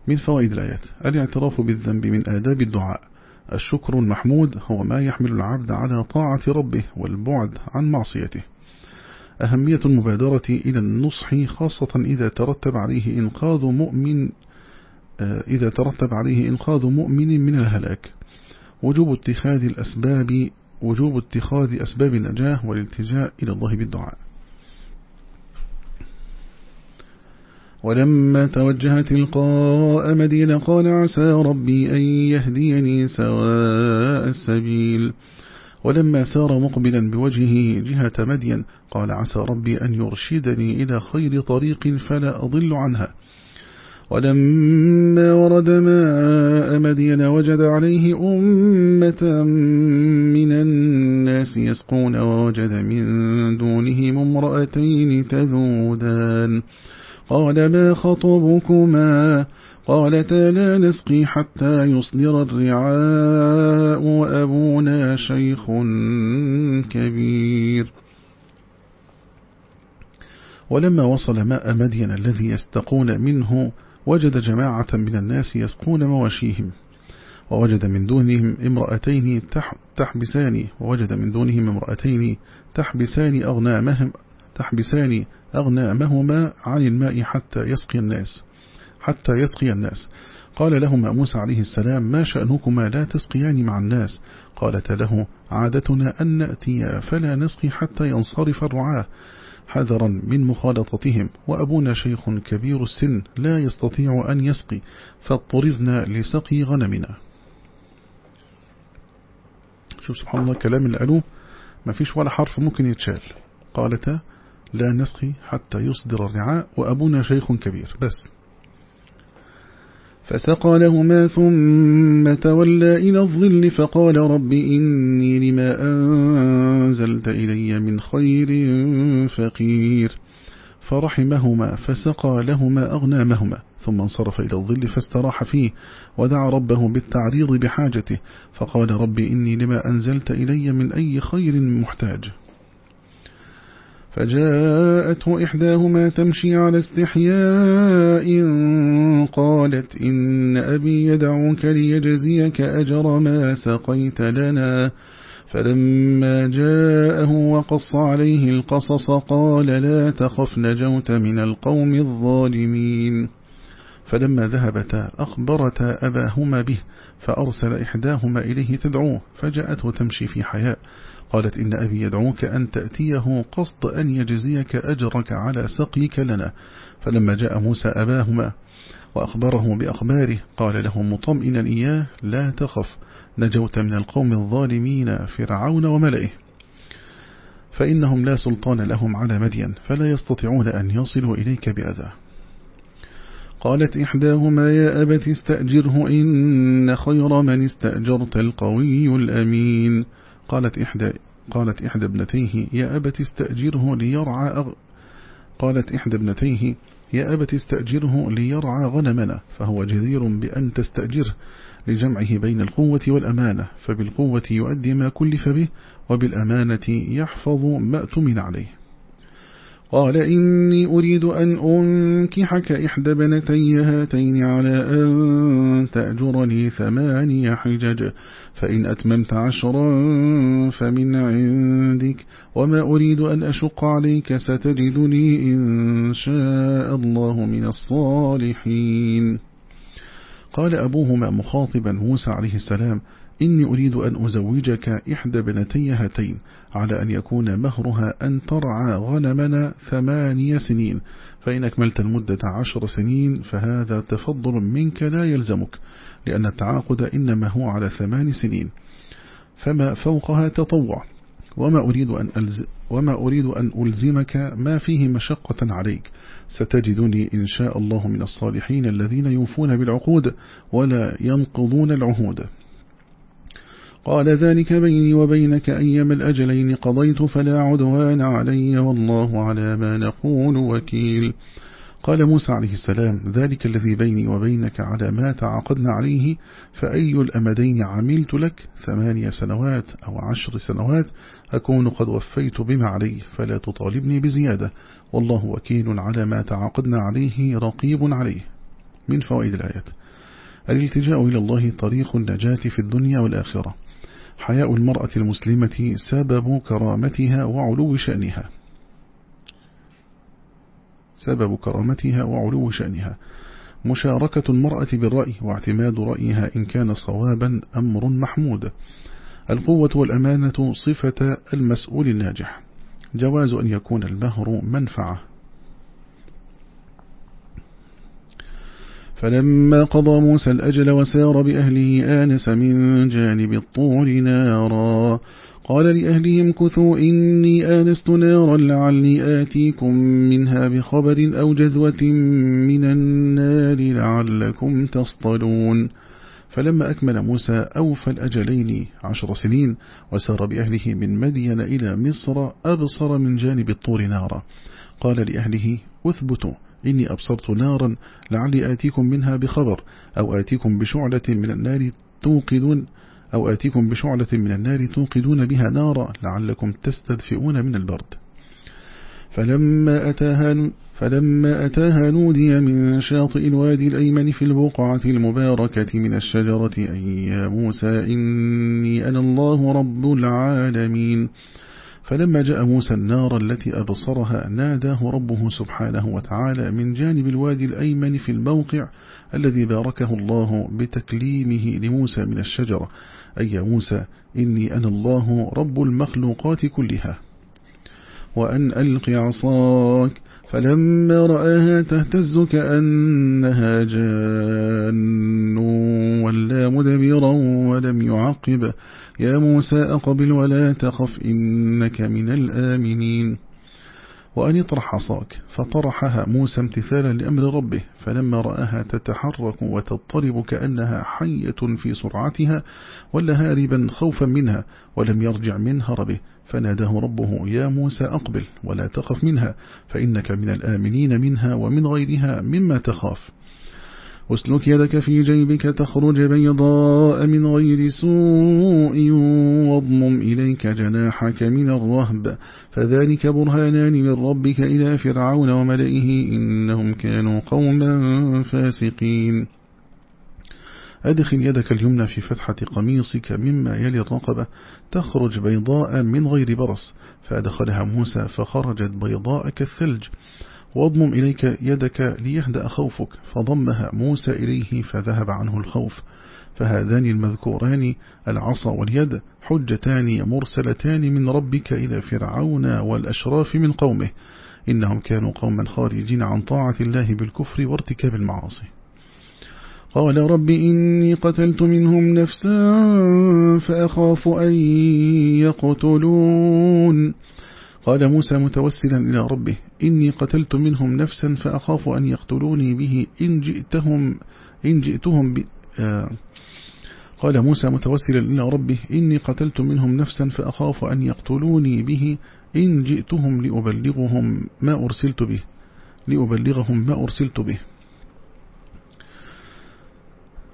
من فوائد الآيات الاعتراف بالذنب من آداب الدعاء. الشكر المحمود هو ما يحمل العبد على طاعة ربه والبعد عن معصيته. أهمية المبادرة إلى النصح خاصة إذا ترتب عليه إنقاذ مؤمن آه، إذا ترتب عليه إنقاذ مؤمن من الهلاك. وجوب اتخاذ الأسباب وجوب اتخاذ أسباب النجاة والالتجاء إلى الله بالدعاء. ولما توجه تلقاء مدين قال عسى ربي أن يهديني سواء السبيل. ولما سار مقبلا بوجهه جهة مدين قال عسى ربي أن يرشدني إلى خير طريق فلا أضل عنها. ولما ورد ماء مدين وجد عليه أمة من الناس يسقون ووجد من دونهم امرأتين تذودان. قال ما خطبكما؟ قالتا لا نسقي حتى يصدر الرعاء وأبونا شيخ كبير. ولما وصل ماء مدين الذي يستقون منه وجد جماعة من الناس يسقون مواشيهم ووجد من دونهم امرأتين تحبسان ووجد من دونهم امرأتين تحبسان أغنامهم تحبسان أغنامهما عن الماء حتى يسقي الناس حتى يسقي الناس. قال لهما موسى عليه السلام ما شأنكما لا تسقيان مع الناس؟ قالت له عادتنا أن نأتي فلا نسقي حتى ينصرف الرعاة. حذرا من مخالطتهم وأبونا شيخ كبير السن لا يستطيع أن يسقي فاضطررنا لسقي غنمنا. شوف سبحان الله كلام قالوه ما فيش ولا حرف ممكن يتشال. قالتا لا نسقي حتى يصدر الرعاء وأبونا شيخ كبير. بس. فسقى لهما ثم تولى إلى الظل فقال رب إني لما أنزلت إلي من خير فقير. فرحمهما فسقى لهما أغنامهما ثم انصرف إلى الظل فاستراح فيه ودعا ربه بالتعريض بحاجته فقال رب إني لما أنزلت إلي من أي خير محتاج. فجاءته إحداهما تمشي على استحياء قالت إن أبي يدعوك ليجزيك أجر ما سقيت لنا. فلما جاءه وقص عليه القصص قال لا تخف نجوت من القوم الظالمين. فلما ذهبتا أخبرتا أباهما به فأرسل إحداهما إليه تدعوه. فجاءته تمشي في حياء. قالت إن أبي يدعوك أن تأتيه قصد أن يجزيك أجرك على سقيك لنا. فلما جاء موسى أباهما وأخبره بأخباره قال له مطمئنا إياه لا تخف نجوت من القوم الظالمين فرعون وملئه. فإنهم لا سلطان لهم على مدين فلا يستطيعون أن يصلوا إليك بأذى. قالت إحداهما يا أبت استأجره إن خير من استأجرت القوي الأمين. قالت إحدى قالت إحدى ابنتيه يا أبت استأجره ليرعى أغ... قالت إحدى ابنتيه يا أبت استأجره ليرعى غنمنا. فهو جدير بأن تستأجره لجمعه بين القوة والأمانة فبالقوة يؤدي ما كلف به وبالأمانة يحفظ ما أتمن عليه. قال إني أريد أن أنكحك إحدى بنتي هاتين على أن تأجرني ثماني حجج. فإن أتممت عشرا فمن عندك وما أريد أن أشق عليك ستجدني إن شاء الله من الصالحين. قال أبوهما مخاطبا موسى عليه السلام إني أريد أن أزوجك إحدى بنتي هاتين على أن يكون مهرها أن ترعى غنمنا ثمانية سنين. فإن أكملت المدة عشر سنين فهذا تفضل منك لا يلزمك لأن التعاقد إنما هو على ثمان سنين. فما فوقها تطوع. وما أريد أن, ألز وما أريد أن ألزمك ما فيه مشقة عليك. ستجدني إن شاء الله من الصالحين الذين يوفون بالعقود ولا ينقضون العهود. قال ذلك بيني وبينك أيما الأجلين قضيت فلا عدوان علي والله على ما نقول وكيل. قال موسى عليه السلام ذلك الذي بيني وبينك على ما تعاقدنا عليه فأي الأمدين عملت لك ثمانية سنوات أو عشر سنوات أكون قد وفيت بما علي فلا تطالبني بزيادة والله وكيل على ما تعاقدنا عليه رقيب عليه. من فوائد الآيات. الالتجاء إلى الله طريق النجاة في الدنيا والآخرة. حياء المرأة المسلمة سبب كرامتها وعلو شأنها. سبب كرامتها وعلو شأنها. مشاركة المرأة بالرأي واعتماد رأيها إن كان صوابا أمر محمود. القوة والأمانة صفة المسؤول الناجح. جواز أن يكون المهر منفعة. فلما قضى موسى الأجل وسار بأهله آنس من جانب الطور نارا. قال لأهلهم كثوا إني آنست نارا لعلي آتيكم منها بخبر أو جذوة من النار لعلكم تصطلون. فلما أكمل موسى أوفى الأجلين عشر سنين وسار بأهله من مدين إلى مصر أبصر من جانب الطور نارا. قال لأهله أثبتوا إني أبصرت نارا لعلي آتيكم منها بخبر أو آتيكم بشعلة من النار توقدون أو آتيكم بشعلة من النار توقدون بها نارا لعلكم تستدفئون من البرد. فلما أتاها, فلما أتاها نودي من شاطئ الوادي الأيمن في البقعة المباركة من الشجرة أي يا موسى إني أنا الله رب العالمين. فلما جاء موسى النار التي أبصرها ناداه ربه سبحانه وتعالى من جانب الوادي الأيمن في الموقع الذي باركه الله بتكليمه لموسى من الشجرة. أي يا موسى إني أنا الله رب المخلوقات كلها. وأن ألق عصاك فلما رآها تهتز كأنها جان ولا مدبرا ولم يعقب. يا موسى أقبل ولا تخف إنك من الآمنين. وأن اطرح عصاك فطرحها موسى امتثالا لأمر ربه فلما رآها تتحرك وتضطرب كأنها حية في سرعتها ولا هاربا خوفا منها ولم يرجع من هربه. فناداه ربه يا موسى أقبل ولا تخف منها فإنك من الآمنين منها ومن غيرها مما تخاف. أسلك يدك في جيبك تخرج بيضاء من غير سوء واضمم إليك جناحك من الرهب. فذلك برهانان من ربك إلى فرعون وملئه إنهم كانوا قوما فاسقين. أدخل يدك اليمنى في فتحة قميصك مما يلي الرقبة تخرج بيضاء من غير برص. فأدخلها موسى فخرجت بيضاء كالثلج واضمم إليك يدك ليهدأ خوفك. فضمها موسى إليه فذهب عنه الخوف. فهذان المذكوران العصا واليد حجتان مرسلتان من ربك إلى فرعون والأشراف من قومه. إنهم كانوا قوما خارجين عن طاعة الله بالكفر وارتكاب المعاصي. قال رب إني قتلت منهم نفسا فأخاف أن يقتلون. قال موسى متوسلا إلى ربه إني قتلت منهم نفسا فأخاف أن يقتلوني به إن جئتهم, إن جئتهم ب... آه قال موسى متوسلا إلى ربه إني قتلت منهم نفسا فأخاف أن يقتلوني به إن جئتهم لأبلغهم ما أرسلت به لأبلغهم ما أرسلت به.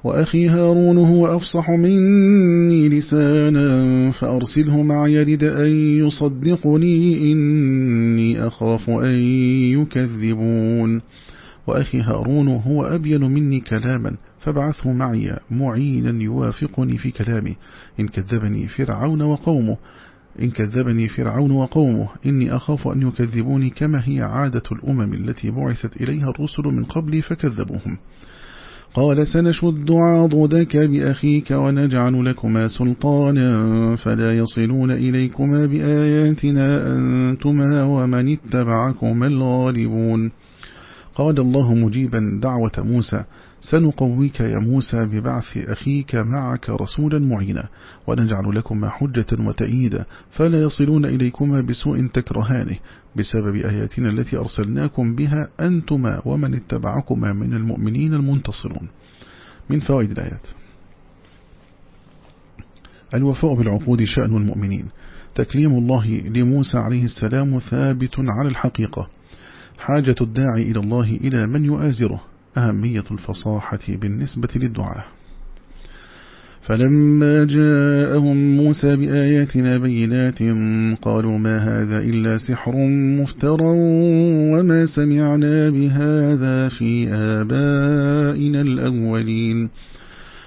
وأخي هارون هو أفصح مني لسانا فأرسله معي يرد أن يصدقني إني أخاف أن يكذبون. وأخي هارون هو أبين مني كلاما فابعثه معي معينا يوافقني في كلامي إن كذبني فرعون وقومه إن كذبني فرعون وقومه إني أخاف أن يكذبوني كما هي عادة الأمم التي بعثت إليها الرسل من قبلي فكذبوهم. قال سنشد عضدك بأخيك ونجعل لكما سلطانا فلا يصلون إليكما بآياتنا أنتما ومن اتبعكما الغالبون. قال الله مجيبا دعوة موسى سنقويك يا موسى ببعث أخيك معك رسولا معينا ونجعل لكما حجة وتأييدا فلا يصلون إليكما بسوء تكرهانه بسبب آياتنا التي أرسلناكم بها أنتما ومن اتبعكما من المؤمنين المنتصرون. من فوائد الآيات. الوفاء بالعقود شأن المؤمنين. تكليم الله لموسى عليه السلام ثابت على الحقيقة. حاجة الداعي إلى الله إلى من يؤازره. أهمية الفصاحة بالنسبة للدعاء. فلما جاءهم موسى بآياتنا بينات قالوا ما هذا إلا سحر مفترى وما سمعنا بهذا في آبائنا الأولين.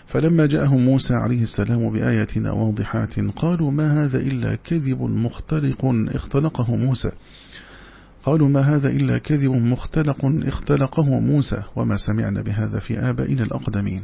فلما جاءهم موسى عليه السلام بآياتنا واضحات قالوا ما هذا إلا كذب مختلق اختلقه موسى. قالوا ما هذا إلا كذب مختلق اختلقه موسى وما سمعنا بهذا في آبائنا الأقدمين.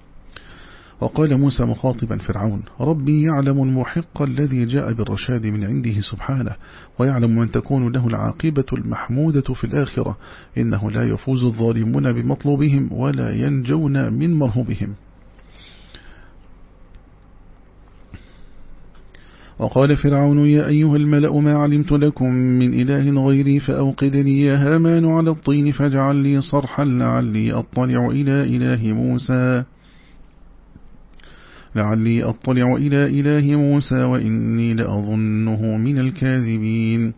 وقال موسى مخاطبا فرعون ربي يعلم المحق الذي جاء بالرشاد من عنده سبحانه ويعلم من تكون له العاقبة المحمودة في الآخرة إنه لا يفوز الظالمون بمطلوبهم ولا ينجون من مرهبهم وقال فرعون يا أيها الملأ ما علمت لكم من إله غيري فأوقدني يا هامان على الطين فاجعل لي صرحا لعلي أطلع إلى إله موسى. لعلي أطلع إلى إله موسى وإني لأظنه من الكاذبين.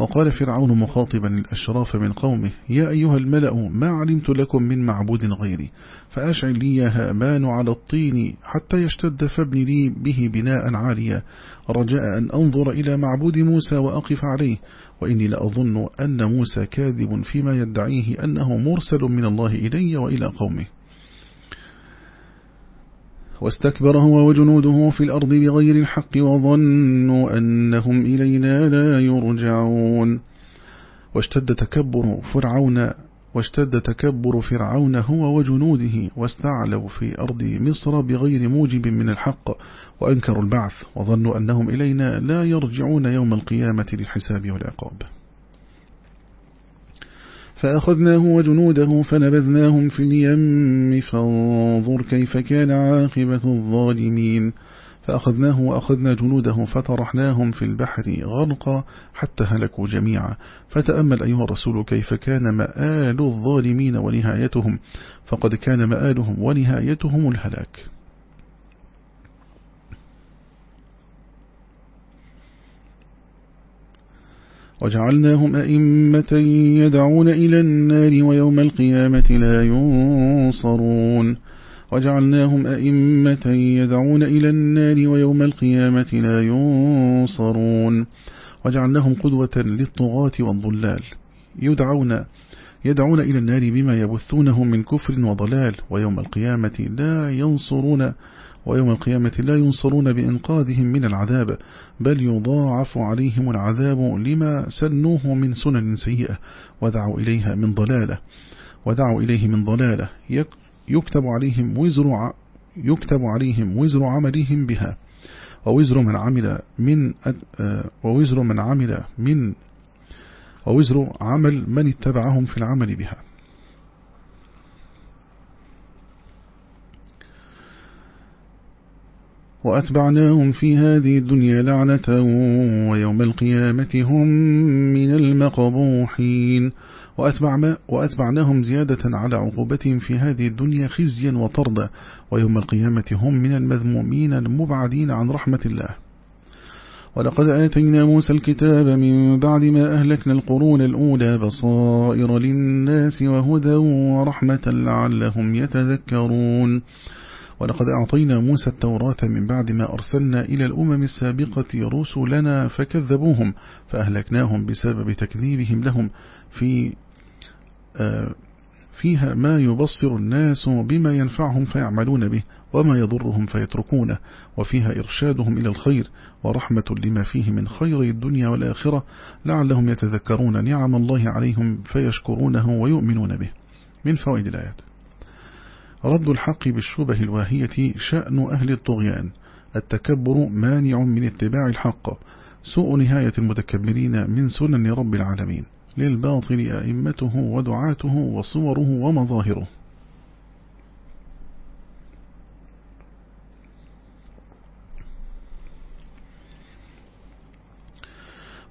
وقال فرعون مخاطبا الأشراف من قومه يا أيها الملأ ما علمت لكم من معبود غيري؟ فأشعل لي هامان على الطين حتى يشتد فابن لي به بناء عاليا. رجاء أن أنظر إلى معبود موسى وأقف عليه وإني لأظن أن موسى كاذب فيما يدعيه أنه مرسل من الله إلي وإلى قومه. واستكبر هو وجنوده في الأرض بغير الحق وظنوا أنهم إلينا لا يرجعون. واشتد تكبر فرعون واشتد تكبر فرعون هو وجنوده واستعلوا في أرض مصر بغير موجب من الحق وأنكروا البعث وظنوا أنهم إلينا لا يرجعون يوم القيامة للحساب والعقاب. فأخذناه وجنوده فنبذناهم في اليم فانظر كيف كان عاقبة الظالمين. فأخذناه وأخذنا جنوده فطرحناهم في البحر غرقا حتى هلكوا جميعا. فتأمل أيها الرسول كيف كان مآل الظالمين ونهايتهم. فقد كان مآلهم ونهايتهم الهلاك. وجعلناهم أئمة يدعون إلى النار ويوم القيامة لا ينصرون. وجعلناهم أئمة يدعون إلى النار ويوم القيامة لا ينصرون. وجعلناهم قدوة للطغاة والضلال. يدعون يدعون إلى النار بما يبثونه من كفر وضلال. ويوم القيامة لا ينصرون ويوم القيامة لا ينصرون بإنقاذهم من العذاب. بل يضاعف عليهم العذاب لما سنوه من سنن سيئة ودعوا إليها من ضلالة. ودعوا إليه من ضلالة. يكتب عليهم وزر يكتب عليهم وزر عملهم بها. ووزر من عمل من آه، ووزر من عمل من ووزر عمل من اتبعهم في العمل بها. وأتبعناهم في هذه الدنيا لعنة ويوم القيامة هم من المقبوحين. وأتبع وأتبعناهم زيادة على عقوبتهم في هذه الدنيا خزيا وطردا ويوم القيامة هم من المذمومين المبعدين عن رحمة الله. ولقد آتينا موسى الكتاب من بعد ما أهلكنا القرون الأولى بصائر للناس وهدى ورحمة لعلهم يتذكرون. ولقد أعطينا موسى التوراة من بعد ما أرسلنا إلى الأمم السابقة رسلنا فكذبوهم فأهلكناهم بسبب تكذيبهم لهم. في آه، فيها ما يبصر الناس بما ينفعهم فيعملون به وما يضرهم فيتركونه وفيها إرشادهم إلى الخير ورحمة لما فيه من خير الدنيا والآخرة لعلهم يتذكرون نعم الله عليهم فيشكرونه ويؤمنون به. من فوائد الآيات. رد الحق بالشبه الواهية شأن أهل الطغيان. التكبر مانع من اتباع الحق. سوء نهاية المتكبرين من سنن رب العالمين. للباطل أئمته ودعاته وصوره ومظاهره.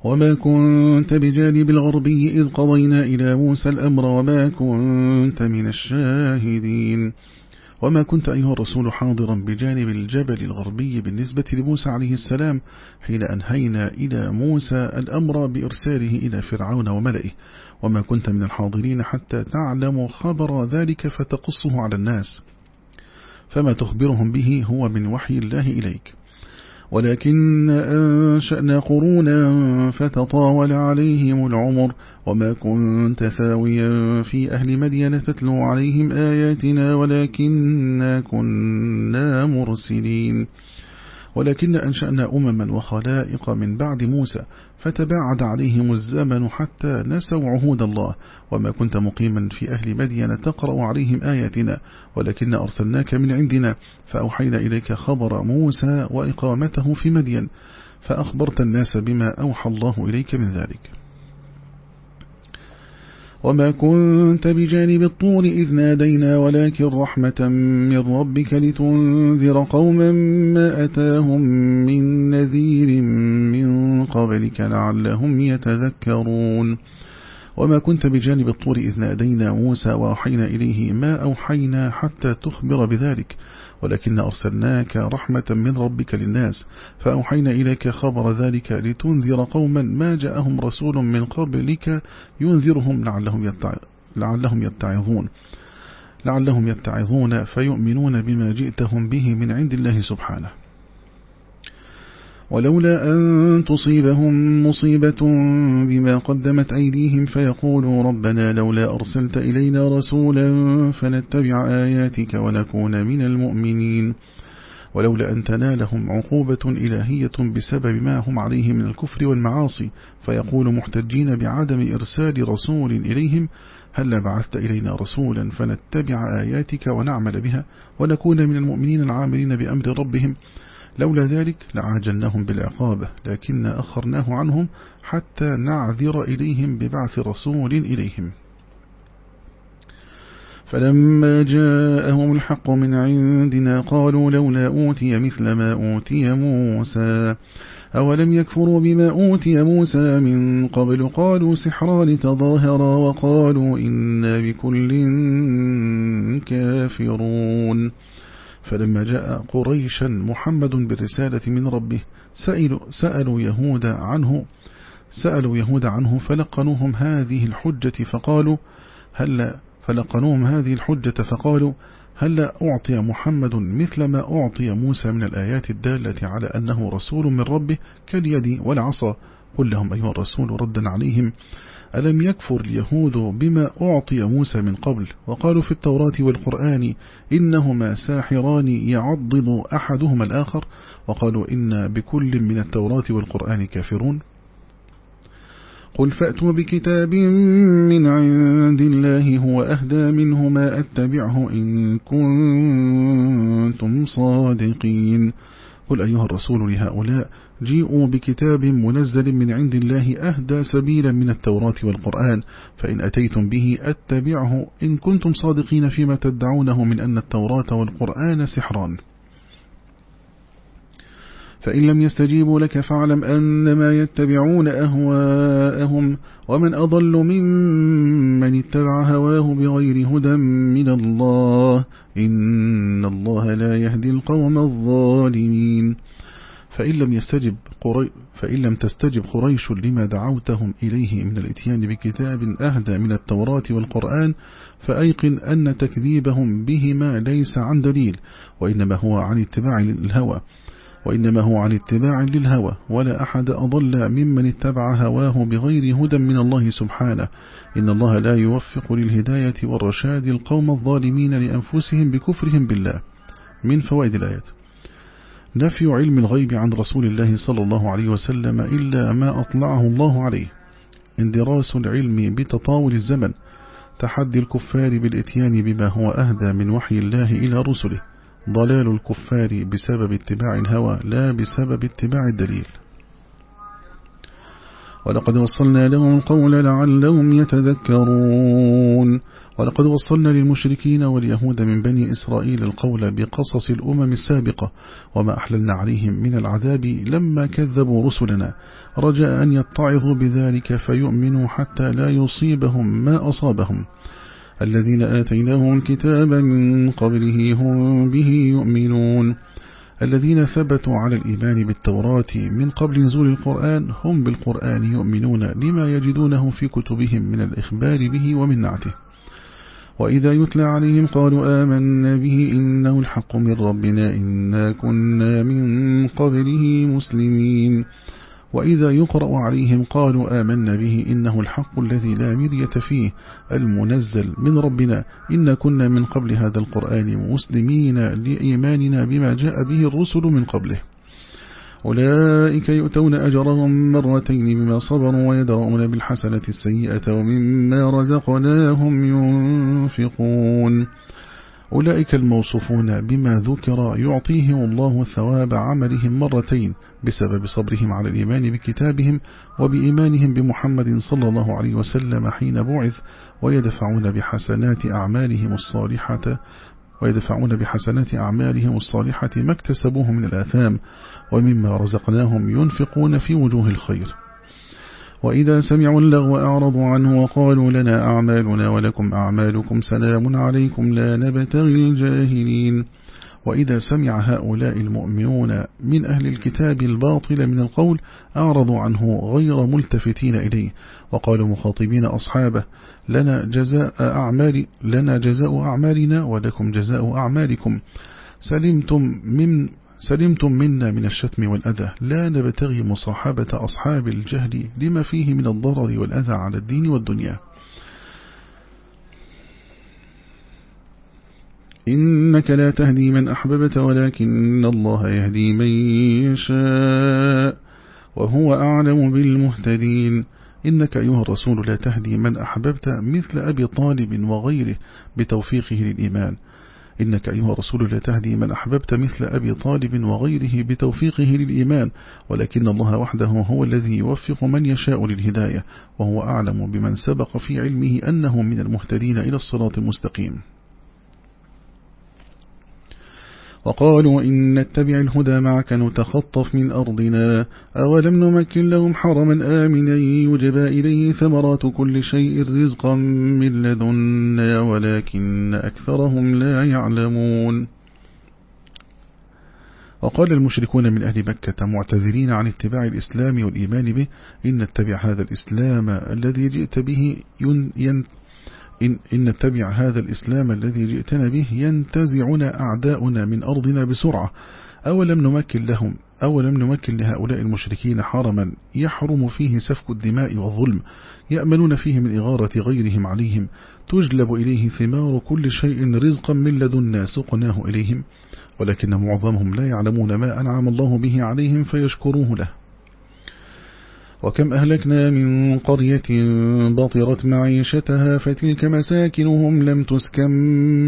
وما كنت بجانب الغربي إذ قضينا إلى موسى الأمر وما كنت من الشاهدين. وما كنت أيها الرسول حاضرا بجانب الجبل الغربي بالنسبة لموسى عليه السلام حين أنهينا إلى موسى الأمر بإرساله إلى فرعون وملئه. وما كنت من الحاضرين حتى تعلم خبر ذلك فتقصه على الناس. فما تخبرهم به هو من وحي الله إليك. ولكن أنشأنا قرونا فتطاول عليهم العمر وما كنت ثاويا في أهل مدين تتلو عليهم آياتنا ولكننا كنا مرسلين. ولكن أنشأنا أمما وخلائق من بعد موسى فتباعد عليهم الزمن حتى نسوا عهود الله. وما كنت مقيما في أهل مدين تقرأ عليهم آياتنا ولكن أرسلناك من عندنا. فأوحينا إليك خبر موسى وإقامته في مدين فأخبرت الناس بما أوحى الله إليك من ذلك. وما كنت بجانب الطور إذ نادينا ولكن رحمة من ربك لتنذر قوما ما أتاهم من نذير من قبلك لعلهم يتذكرون وما كنت بجانب الطور إذ نادينا موسى وأوحينا إليه ما أوحينا حتى تخبر بذلك ولكن أرسلناك رحمة من ربك للناس فأوحينا إليك خبر ذلك لتنذر قوما ما جاءهم رسول من قبلك ينذرهم لعلهم, لعلهم يتعظون. لعلهم يتعظون فيؤمنون بما جئتهم به من عند الله سبحانه. ولولا أن تصيبهم مصيبة بما قدمت أيديهم فيقولوا ربنا لولا أرسلت إلينا رسولا فنتبع آياتك ونكون من المؤمنين. ولولا أن تنالهم عقوبة إلهية بسبب ما هم عليه من الكفر والمعاصي فيقول محتجين بعدم إرسال رسول إليهم هل بعثت إلينا رسولا فنتبع آياتك ونعمل بها ونكون من المؤمنين العاملين بأمر ربهم لولا ذلك لعاجلناهم بالعقابة لكن أخرناه عنهم حتى نعذر إليهم ببعث رسول إليهم. فلما جاءهم الحق من عندنا قالوا لولا أوتي مثل ما أوتي موسى. أولم يكفروا بما أوتي موسى من قبل؟ قالوا سحران تظاهرا وقالوا إنا بكل كافرون. فلما جاء قريشا محمد بالرسالة من ربه سألوا, سألوا يهود عنه سألوا يهود عنه فلقنوهم هذه الحجة فقالوا هل فلقنوهم هذه الحجة فقالوا هل أعطي محمد مثل ما أعطي موسى من الآيات الدالة على أنه رسول من ربه كاليد والعصا؟ قل لهم أيها الرسول ردا عليهم. ألم يكفر اليهود بما أعطي موسى من قبل؟ وقالوا في التوراة والقرآن إنهما ساحران يعضد أحدهما الآخر. وقالوا إن بكل من التوراة والقرآن كافرون. قل فأتوا بكتاب من عند الله هو أهدى منه ما أتبعه إن كنتم صادقين. قل أيها الرسول لهؤلاء جيئوا بكتاب منزل من عند الله أهدى سبيلا من التوراة والقرآن فإن أتيتم به أتبعه إن كنتم صادقين فيما تدعونه من أن التوراة والقرآن سحران فإن لم يستجيبوا لك فاعلم أنما يتبعون أهواءهم ومن أضل ممن اتبع هواه بغير هدى من الله إن الله لا يهدي القوم الظالمين. فإن لم يستجب قري فإن لم تستجب قريش لما دعوتهم إليه من الإتيان بكتاب أهدى من التوراة والقرآن فأيقن أن تكذيبهم بهما ليس عن دليل وإنما هو عن اتباع الهوى. وإنما هو عن اتباع للهوى ولا أحد أضل ممن اتبع هواه بغير هدى من الله سبحانه. إن الله لا يوفق للهداية والرشاد القوم الظالمين لأنفسهم بكفرهم بالله. من فوائد الآيات. نفي علم الغيب عن رسول الله صلى الله عليه وسلم إلا ما أطلعه الله عليه. اندراس العلم بتطاول الزمن. تحدي الكفار بالإتيان بما هو أهدى من وحي الله إلى رسله. ضلال الكفار بسبب اتباع الهوى لا بسبب اتباع الدليل. ولقد وصلنا لهم القول لعلهم يتذكرون. ولقد وصلنا للمشركين واليهود من بني إسرائيل القول بقصص الأمم السابقة وما أحللنا عليهم من العذاب لما كذبوا رسلنا. رجاء أن يتعظوا بذلك فيؤمنوا حتى لا يصيبهم ما أصابهم. الذين آتيناهم الكتاب من قبله هم به يؤمنون. الذين ثبتوا على الإيمان بالتوراة من قبل نزول القرآن هم بالقرآن يؤمنون لما يجدونه في كتبهم من الإخبار به ومن نعته وإذا يتلى عليهم قالوا آمنا به إنه الحق من ربنا إنا كنا من قبله مسلمين. وإذا يقرأ عليهم قالوا آمنا به إنه الحق الذي لا مرية فيه المنزل من ربنا إن كنا من قبل هذا القرآن مسلمين لإيماننا بما جاء به الرسل من قبله. أولئك يؤتون أجرهم مرتين بما صبروا ويدرؤون بالحسنة السيئة ومما رزقناهم ينفقون. أولئك الموصوفون بما ذكر يعطيهم الله ثواب عملهم مرتين بسبب صبرهم على الإيمان بكتابهم وبإيمانهم بمحمد صلى الله عليه وسلم حين بعث ويدفعون بحسنات أعمالهم الصالحة ويدفعون بحسنات أعمالهم الصالحة ما اكتسبوه من الآثام ومما رزقناهم ينفقون في وجوه الخير. وإذا سمعوا اللغو أعرضوا عنه وقالوا لنا أعمالنا ولكم أعمالكم سلام عليكم لا نبتغي الجاهلين. وإذا سمع هؤلاء المؤمنون من أهل الكتاب الباطل من القول أعرضوا عنه غير ملتفتين إليه وقالوا مخاطبين أصحابه لنا جزاء أعمال لنا جزاء أعمالنا ولكم جزاء أعمالكم. سلمتم من سلمتم منا من الشتم والأذى. لا نبتغي مصاحبة أصحاب الجهل لما فيه من الضرر والأذى على الدين والدنيا. إنك لا تهدي من أحببت ولكن الله يهدي من يشاء وهو أعلم بالمهتدين. إنك أيها الرسول لا تهدي من أحببت مثل أبي طالب وغيره. بتوفيقه للإيمان. إنك أيها الرسول لا تهدي من أحببت مثل أبي طالب وغيره بتوفيقه للإيمان ولكن الله وحده هو الذي يوفق من يشاء للهداية وهو أعلم بمن سبق في علمه أنه من المهتدين إلى الصراط المستقيم. وقالوا إن نتبع الهدى معك نتخطف من أرضنا. أولم نمكن لهم حرما آمنا يجبى إليه ثمرات كل شيء رزقا من لدنا ولكن أكثرهم لا يعلمون. وقال المشركون من أهل مكة معتذرين عن اتباع الإسلام والإيمان به إن نتبع هذا الإسلام الذي جئت به إن, إن نتبع هذا الإسلام الذي جئتنا به ينتزعنا أعداؤنا من أرضنا بسرعة. أولم نمكن لهم أولم نمكن لهؤلاء المشركين حرما؟ يحرم فيه سفك الدماء والظلم. يأمنون فيه من إغارة غيرهم عليهم. تجلب إليه ثمار كل شيء رزقا من لدنا سقناه إليهم. ولكن معظمهم لا يعلمون ما أنعم الله به عليهم فيشكروه له. وكم أهلكنا من قرية بطرت معيشتها فتلك مساكنهم لم تسكن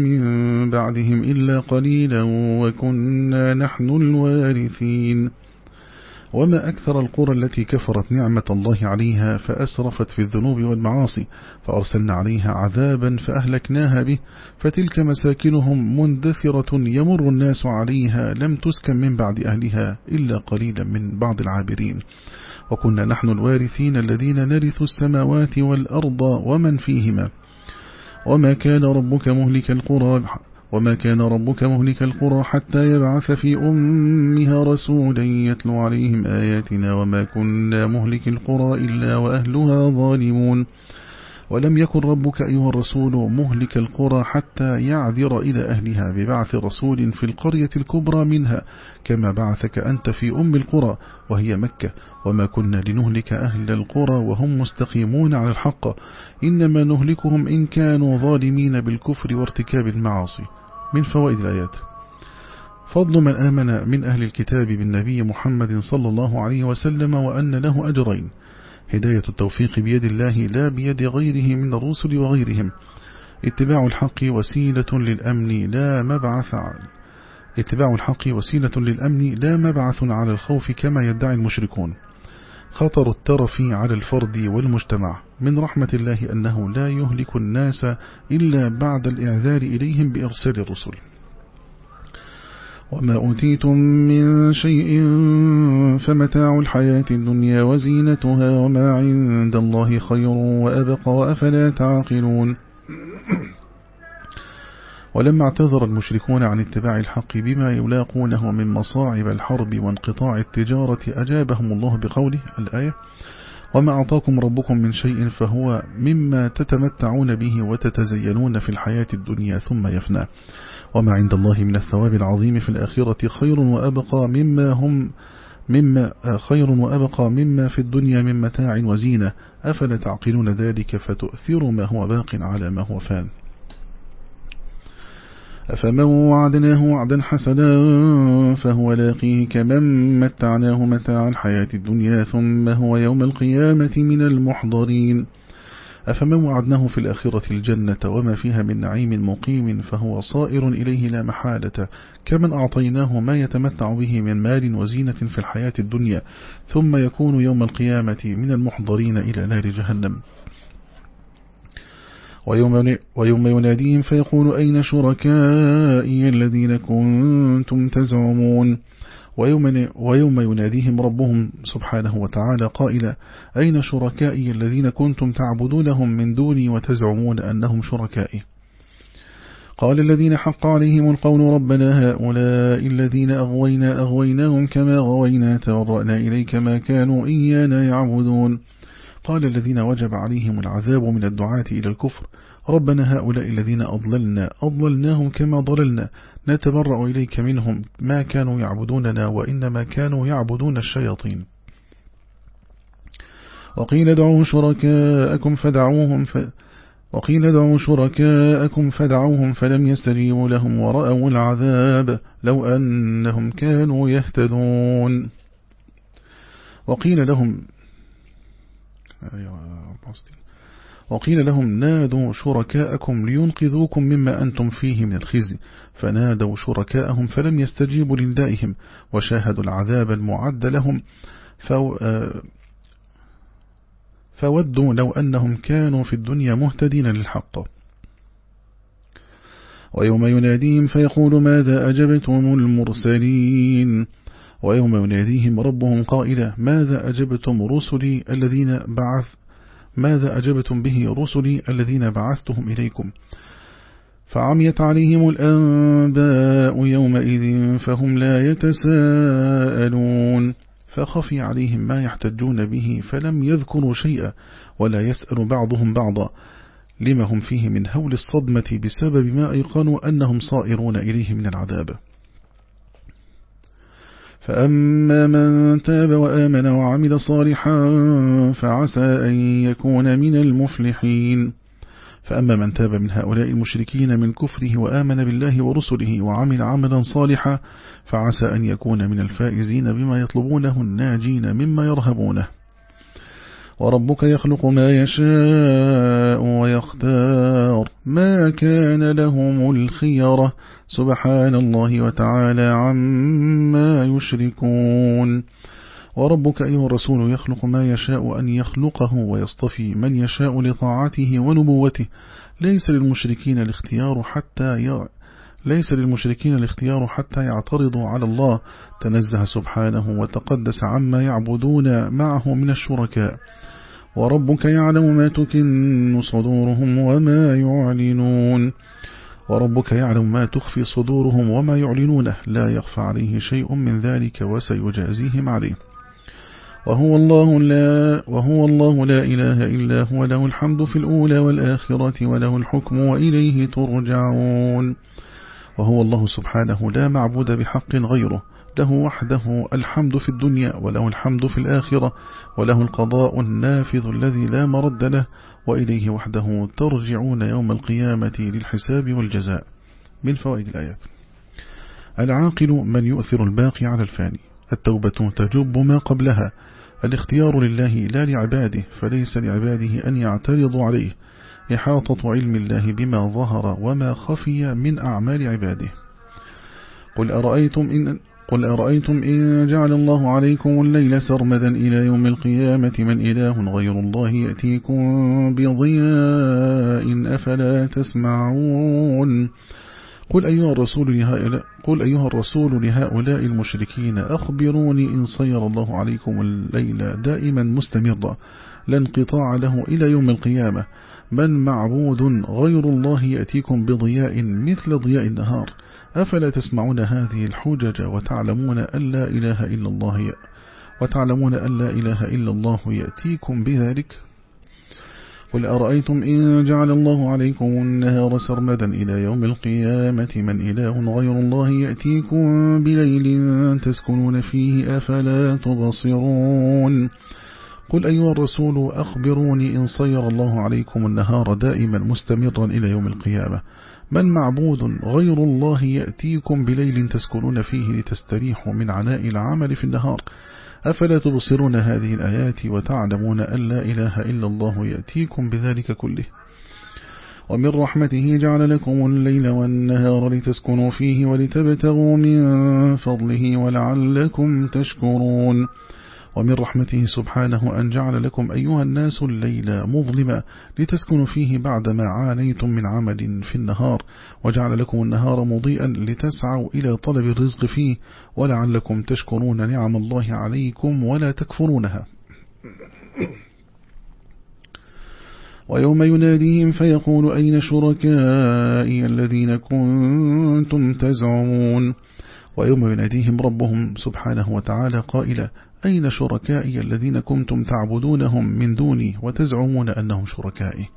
من بعدهم إلا قليلا وكنا نحن الوارثين. وما أكثر القرى التي كفرت نعمة الله عليها فأسرفت في الذنوب والمعاصي فأرسلنا عليها عذابا فأهلكناها به فتلك مساكنهم مندثرة يمر الناس عليها لم تسكن من بعد أهلها إلا قليلا من بعض العابرين. وكنا نحن الوارثين الذين نرث السماوات والأرض ومن فيهما. وما كان ربك مهلك القرى وما كان ربك مهلك القرى حتى يبعث في أمها رسولا يتلو عليهم آياتنا وما كنا مهلك القرى إلا وأهلها ظالمون. ولم يكن ربك أيها الرسول مهلك القرى حتى يعذر إلى أهلها ببعث رسول في القرية الكبرى منها كما بعثك أنت في أم القرى وهي مكة وما كنا لنهلك أهل القرى وهم مستقيمون على الحق إنما نهلكهم إن كانوا ظالمين بالكفر وارتكاب المعاصي. من فوائد الآيات. فضل من آمن من أهل الكتاب بالنبي محمد صلى الله عليه وسلم وأن له أجرين. هداية التوفيق بيد الله لا بيد غيره من الرسل وغيرهم. اتباع الحق وسيلة للأمن لا مبعث اتباع الحق وسيلة للأمن لا مبعث على الخوف كما يدعي المشركون. خطر الترف على الفرد والمجتمع. من رحمة الله أنه لا يهلك الناس إلا بعد الإعذار إليهم بإرسال الرسل. وما أوتيتم من شيء فمتاع الحياة الدنيا وزينتها وما عند الله خير وأبقى أفلا تعقلون. ولما اعتذر المشركون عن اتباع الحق بما يلاقونه من مصاعب الحرب وانقطاع التجارة. أجابهم الله بقوله الآية وما أعطاكم ربكم من شيء فهو مما تتمتعون به وتتزينون في الحياة الدنيا ثم يفنى. وما عند الله من الثواب العظيم في الآخرة خير وأبقى مما هم مما خير وأبقى مما في الدنيا من متاع وزينة. أفلا تعقلون ذلك فتؤثروا ما هو باق على ما هو فان. أفمن وعدناه وعدا حسنا فهو لاقيه كمن متعناه متاع الحياة الدنيا ثم هو يوم القيامة من المحضرين. أفمن وعدناه في الآخرة الجنة وما فيها من نعيم مقيم فهو صائر إليه لا محالة. كمن أعطيناه ما يتمتع به من مال وزينة في الحياة الدنيا ثم يكون يوم القيامة من المحضرين إلى نار جهنم. ويوم, ويوم يناديهم فيقول أين شركائي الذين كنتم تزعمون؟ ويوم, ويوم يناديهم ربهم سبحانه وتعالى قائلا أين شركائي الذين كنتم تعبدونهم من دوني وتزعمون أنهم شركائي؟ قال الذين حق عليهم القول ربنا هؤلاء الذين أغوينا أغويناهم كما غوينا تورأنا إليك ما كانوا إيانا يعبدون. قال الذين وجب عليهم العذاب من الدعاة إلى الكفر ربنا هؤلاء الذين أضللنا أضللناهم كما ضللنا نتبرأ إليك منهم. ما كانوا يعبدوننا وإنما كانوا يعبدون الشياطين. وقيل دعوا شركاءكم فدعوهم ف... وقيل دعوا شركاءكم فدعوهم فلم يستجيبوا لهم ورأوا العذاب لو أنهم كانوا يهتدون. وقيل لهم وقيل لهم نادوا شركاءكم لينقذوكم مما أنتم فيه من الخزي. فنادوا شركاءهم فلم يستجيبوا لندائهم وشاهدوا العذاب المعد لهم. فو فودوا لو أنهم كانوا في الدنيا مهتدين للحق. ويوم يناديهم فيقول ماذا أجبتم المرسلين؟ ويوم يناديهم ربهم قائلا ماذا أجبتم رسلي الذين بعث ماذا أجبتم به رسلي الذين بعثتهم إليكم؟ فعميت عليهم الأنباء يومئذ فهم لا يتساءلون. فخفي عليهم ما يحتجون به فلم يذكروا شيئا ولا يسأل بعضهم بعضا. لما هم فيه من هول الصدمة بسبب ما أيقنوا أنهم صائرون إليه من العذاب. فأما من تاب وآمن وعمل صالحا فعسى أن يكون من المفلحين. فأما من تاب من هؤلاء المشركين من كفره وآمن بالله ورسله وعمل عملا صالحا فعسى أن يكون من الفائزين بما يطلبونه الناجين مما يرهبونه. وربك يخلق ما يشاء ويختار ما كان لهم الخيرة. سبحان الله وتعالى عما يشركون. وربك أيها الرسول يخلق ما يشاء أن يخلقه ويصطفي من يشاء لطاعته ونبوته. ليس للمشركين الاختيار حتى ي... ليس للمشركين الاختيار حتى يعترضوا على الله. تنزه سبحانه وتقدس عما يعبدون. معه من الشركاء. وربك يعلم ما تكن صدورهم وما يعلنون. وربك يعلم ما تخفي صدورهم وما يعلنونه. لا يخفى عليه شيء من ذلك وسيجازيهم عليه. وهو الله لا وهو الله لا إله إلا هو. له الحمد في الأولى والآخرة وله الحكم وإليه ترجعون. وهو الله سبحانه لا معبود بحق غيره. له وحده الحمد في الدنيا وله الحمد في الآخرة وله القضاء النافذ الذي لا مرد له وإليه وحده ترجعون يوم القيامة للحساب والجزاء. من فوائد الآيات. العاقل من يؤثر الباقي على الفاني. التوبة تجب ما قبلها. الاختيار لله لا لعباده فليس لعباده أن يعترضوا عليه. إحاطة علم الله بما ظهر وما خفي من أعمال عباده. قل أرأيتم إن قل أرأيتم إن جعل الله عليكم الليل سرمدا إلى يوم القيامة من إله غير الله يأتيكم بضياء أفلا تسمعون قل أيها الرسول لهؤلاء قل أيها الرسول لهؤلاء المشركين أخبروني إن صير الله عليكم الليل دائما مستمرا لا انقطاع له إلى يوم القيامة من معبود غير الله يأتيكم بضياء مثل ضياء النهار أفلا تسمعون هذه الحجج وتعلمون أن لا إله إلا الله وتعلمون أن لا إله إلا الله يأتيكم بذلك؟ قل أرأيتم إن جعل الله عليكم النهار سرمدا إلى يوم القيامة من إله غير الله يأتيكم بليل تسكنون فيه أفلا تبصرون؟ قل أيها الرسول أخبروني إن صير الله عليكم النهار دائما مستمرا إلى يوم القيامة. من معبود غير الله يأتيكم بليل تسكنون فيه لتستريحوا من عناء العمل في النهار. أفلا تبصرون هذه الآيات وتعلمون أن لا إله إلا الله يأتيكم بذلك كله. ومن رحمته جعل لكم الليل والنهار لتسكنوا فيه ولتبتغوا من فضله ولعلكم تشكرون. ومن رحمته سبحانه أن جعل لكم أيها الناس الليل مظلما لتسكنوا فيه بعدما عانيتم من عمل في النهار وجعل لكم النهار مضيئا لتسعوا إلى طلب الرزق فيه ولعلكم تشكرون نعم الله عليكم ولا تكفرونها. ويوم يناديهم فيقول أين شركائي الذين كنتم تزعمون؟ ويوم يناديهم ربهم سبحانه وتعالى قائلا أين شركائي الذين كنتم تعبدونهم من دوني وتزعمون أنهم شركائي؟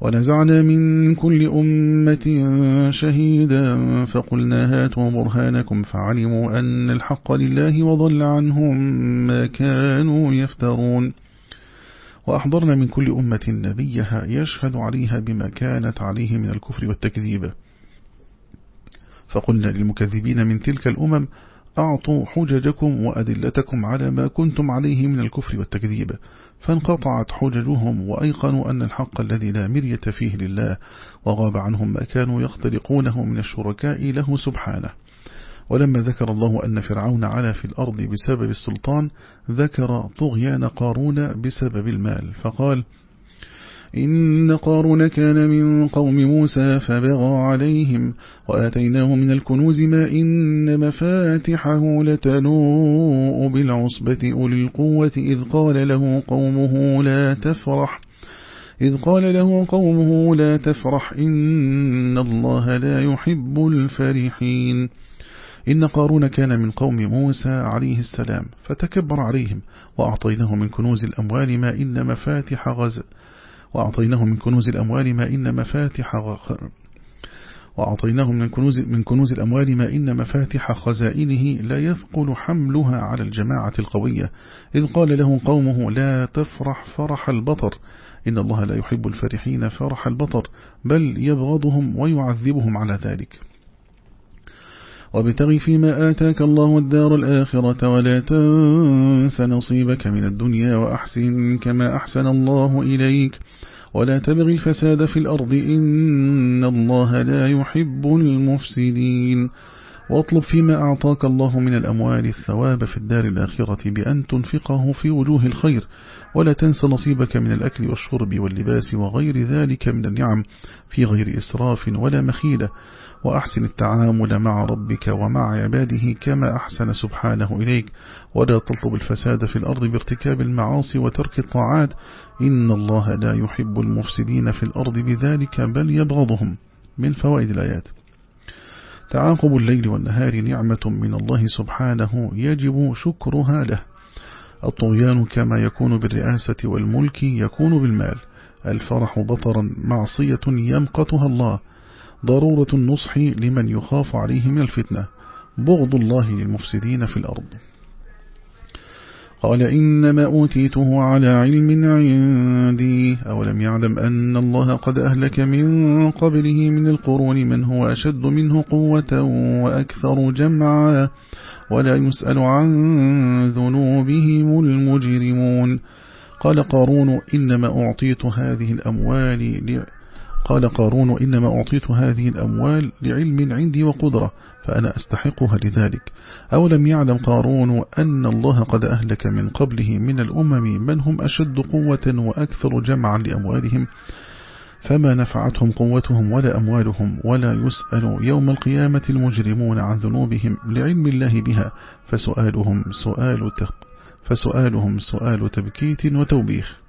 ونزعنا من كل أمة شهيدا فقلنا هاتوا برهانكم فعلموا أن الحق لله وضل عنهم ما كانوا يفترون. وأحضرنا من كل أمة نبيها يشهد عليها بما كانت عليه من الكفر والتكذيب. فقلنا للمكذبين من تلك الأمم أعطوا حججكم وأدلتكم على ما كنتم عليه من الكفر والتكذيب. فانقطعت حججهم وأيقنوا أن الحق الذي لا مرية فيه لله وغاب عنهم ما كانوا يخترقونه من الشركاء له سبحانه. ولما ذكر الله أن فرعون علا في الأرض بسبب السلطان ذكر طغيان قارون بسبب المال فقال إن قارون كان من قوم موسى فبغى عليهم وآتيناه من الكنوز ما إن مفاتحه لتنوء بالعصبة أولي القوة إذ قال له قومه لا تفرح إذ قال له قومه لا تفرح إن الله لا يحب الفرحين. إن قارون كان من قوم موسى عليه السلام فتكبر عليهم وأعطيناه من كنوز الأموال ما إن مفاتح غز وأعطيناه من كنوز الأموال ما إن مفاتح غ... وأعطيناه من كنوز, من كنوز الأموال ما إن مفاتح خزائنه لا يثقل حملها على الجماعة القوية. إذ قال له قومه لا تفرح فرح البطر. إن الله لا يحب الفرحين فرح البطر بل يبغضهم ويعذبهم على ذلك. وابتغي فيما آتاك الله الدار الآخرة ولا تنس نصيبك من الدنيا وأحسن كما أحسن الله إليك. ولا تبغي الفساد في الأرض إن الله لا يحب المفسدين. واطلب فيما أعطاك الله من الأموال الثواب في الدار الآخرة بأن تنفقه في وجوه الخير ولا تنس نصيبك من الأكل والشرب واللباس وغير ذلك من النعم في غير إسراف ولا مخيلة. وأحسن التعامل مع ربك ومع عباده كما أحسن سبحانه إليك. ولا تطلب الفساد في الأرض بارتكاب المعاصي وترك الطاعات. إن الله لا يحب المفسدين في الأرض بذلك بل يبغضهم. من فوائد الآيات. تعاقب الليل والنهار نعمة من الله سبحانه يجب شكرها له. الطغيان كما يكون بالرئاسة والملك يكون بالمال. الفرح بطرا معصية يمقتها الله. ضرورة النصح لمن يخاف عليه من الفتنة. بغض الله للمفسدين في الأرض. قال إنما أوتيته على علم عندي. أولم يعلم أن الله قد أهلك من قبله من القرون من هو أشد منه قوة وأكثر جمعا. ولا يسأل عن ذنوبهم المجرمون. قال قارون إنما أعطيت هذه الأموال قال قارون إنما أعطيت هذه الأموال لعلم عندي وقدرة فأنا أستحقها لذلك. أولم يعلم قارون أن الله قد أهلك من قبله من الأمم من هم أشد قوة وأكثر جمعا لأموالهم فما نفعتهم قوتهم ولا أموالهم ولا يسأل يوم القيامة المجرمون عن ذنوبهم لعلم الله بها فسؤالهم سؤال فسؤالهم سؤال تبكيت وتوبيخ.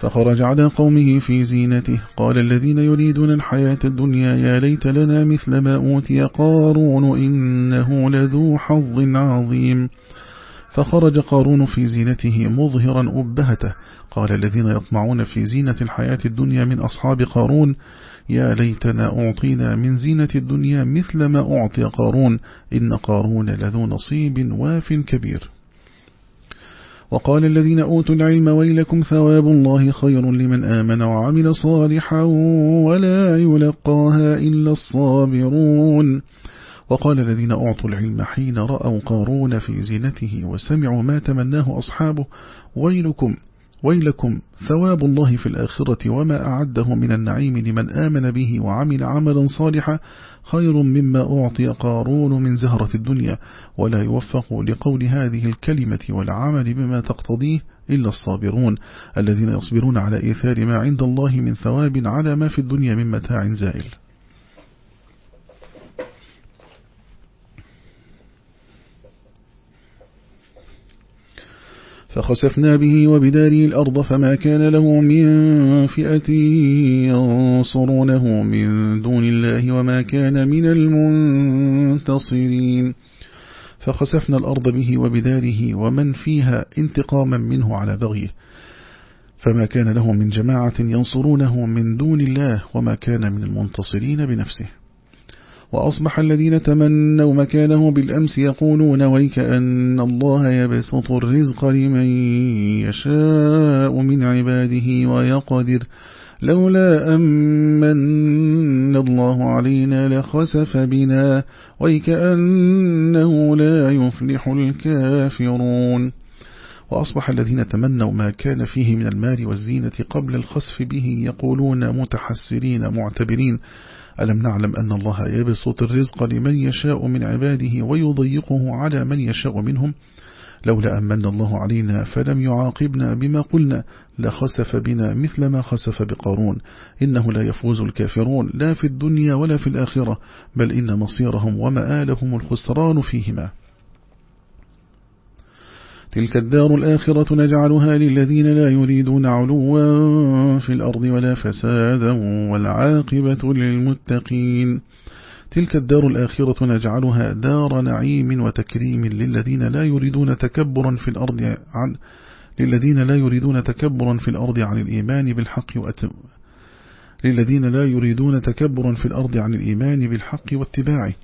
فخرج على قومه في زينته. قال الذين يريدون الحياة الدنيا يا ليت لنا مثل ما أوتي قارون إنه لذو حظ عظيم. فخرج قارون في زينته مظهرا أبهته. قال الذين يطمعون في زينة الحياة الدنيا من أصحاب قارون يا ليتنا أعطينا من زينة الدنيا مثل ما أعطي قارون إن قارون لذو نصيب واف كبير. وقال الذين أوتوا العلم ويلكم ثواب الله خير لمن آمن وعمل صالحا ولا يلقاها إلا الصابرون. وقال الذين أعطوا العلم حين رأوا قارون في زينته وسمعوا ما تمناه أصحابه ويلكم ويلكم ثواب الله في الآخرة وما أعده من النعيم لمن آمن به وعمل عملا صالحا خير مما أعطي قارون من زهرة الدنيا ولا يوفق لقول هذه الكلمة والعمل بما تقتضيه إلا الصابرون الذين يصبرون على إيثار ما عند الله من ثواب على ما في الدنيا من متاع زائل. فخسفنا به وبداره الأرض فما كان له من فئة ينصرونه من دون الله وما كان من المنتصرين. فخسفنا الأرض به وبداره ومن فيها انتقاما منه على بغيه. فما كان له من جماعة ينصرونه من دون الله وما كان من المنتصرين بنفسه. وأصبح الذين تمنوا مكانه بالأمس يقولون ويك أن الله يبسط الرزق لمن يشاء من عباده ويقدر. لولا أمن الله علينا لخسف بنا ويكأنه لا يفلح الكافرون. وأصبح الذين تمنوا ما كان فيه من المال والزينة قبل الخسف به يقولون متحسرين معتبرين. ألم نعلم أن الله يبسط الرزق لمن يشاء من عباده ويضيقه على من يشاء منهم. لولا أمن الله علينا فلم يعاقبنا بما قلنا لخسف بنا مثل ما خسف بقارون. إنه لا يفوز الكافرون لا في الدنيا ولا في الآخرة بل إن مصيرهم ومآلهم الخسران فيهما. تلك الدار الآخرة نجعلها للذين لا يريدون علوا في الأرض ولا فسادا والعاقبة للمتقين. تلك الدار الآخرة نجعلها دار نعيم وتكريم للذين لا يريدون تكبرا في الأرض عن للذين لا يريدون تكبرا في الأرض عن الإيمان بالحق وأتم للذين لا يريدون تكبرا في الأرض عن الإيمان بالحق واتباعه.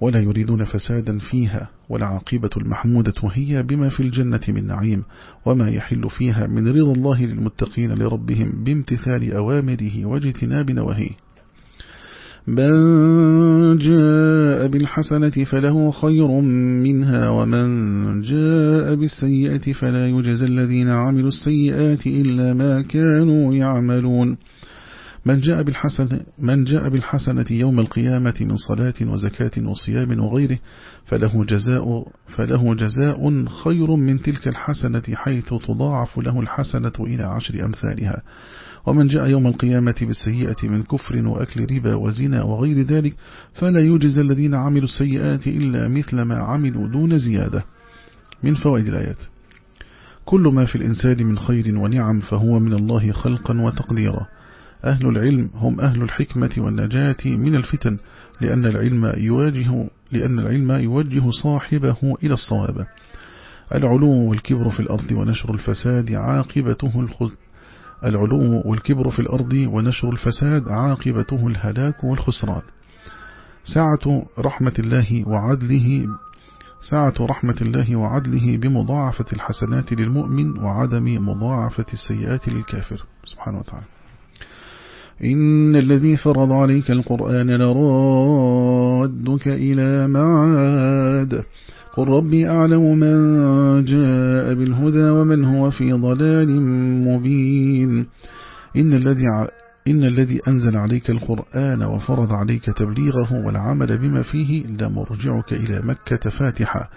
ولا يريدون فسادا فيها والعاقبة المحمودة هي بما في الجنة من نعيم وما يحل فيها من رضا الله للمتقين لربهم بامتثال أوامره واجتناب نواهيه. من جاء بالحسنة فله خير منها ومن جاء بالسيئة فلا يجزى الذين عملوا السيئات إلا ما كانوا يعملون. من جاء بالحسنة, من جاء بالحسنة يوم القيامة من صلاة وزكاة وصيام وغيره فله جزاء, فله جزاء خير من تلك الحسنة حيث تضاعف له الحسنة إلى عشر أمثالها. ومن جاء يوم القيامة بالسيئة من كفر وأكل ربا وزنا وغير ذلك فلا يوجز الذين عملوا السيئات إلا مثل ما عملوا دون زيادة. من فوائد الآيات. كل ما في الإنسان من خير ونعم فهو من الله خلقا وتقديرا. أهل العلم هم أهل الحكمة والنجاة من الفتن لأن العلم يواجه لأن العلم يوجه صاحبه إلى الصواب. العلو والكبر في الأرض ونشر الفساد عاقبته الخذ العلو والكبر في الأرض ونشر الفساد عاقبته الهلاك والخسران. سعة رحمة الله وعدله سعة رحمة الله وعدله بمضاعفة الحسنات للمؤمن وعدم مضاعفة السيئات للكافر. سبحانه وتعالى. إن الذي فرض عليك القرآن لرادك إلى معاد. قل ربي أعلم من جاء بالهدى ومن هو في ضلال مبين. إن الذي إن الذي أنزل عليك القرآن وفرض عليك تبليغه والعمل بما فيه لمرجعك إلى مكة فاتحة.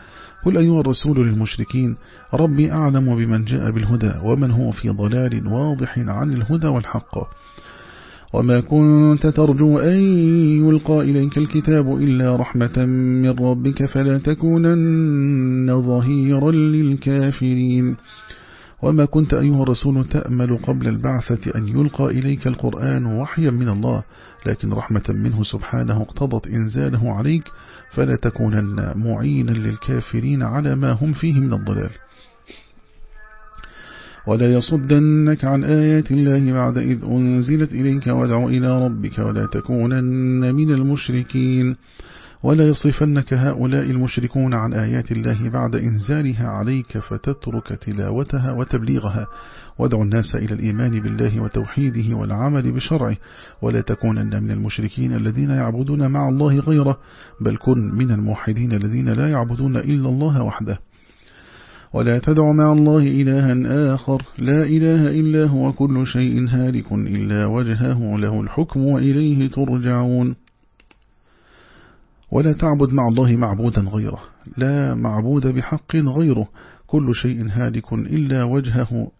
قل أيها الرسول للمشركين ربي أعلم بمن جاء بالهدى ومن هو في ضلال واضح عن الهدى والحق. وما كنت ترجو أن يلقى إليك الكتاب إلا رحمة من ربك فلا تكونن ظهيرا للكافرين. وما كنت أيها الرسول تأمل قبل البعثة أن يلقى إليك القرآن وحيا من الله لكن رحمة منه سبحانه اقتضت إنزاله عليك فلا تكونن معينا للكافرين على ما هم فيه من الضلال. ولا يصدنك عن آيات الله بعد إذ أنزلت إليك وادع إلى ربك ولا تكونن من المشركين ولا يصرفنك هؤلاء المشركون عن آيات الله بعد إنزالها عليك فتترك تلاوتها وتبليغها. وادع الناس إلى الإيمان بالله وتوحيده والعمل بشرعه. ولا تكونن من المشركين الذين يعبدون مع الله غيره بل كن من الموحدين الذين لا يعبدون إلا الله وحده. ولا تدع مع الله إلها آخر. لا إله إلا هو كل شيء هالك إلا وجهه له الحكم وإليه ترجعون. ولا تعبد مع الله معبودا غيره. لا معبود بحق غيره. كل شيء هالك إلا وجهه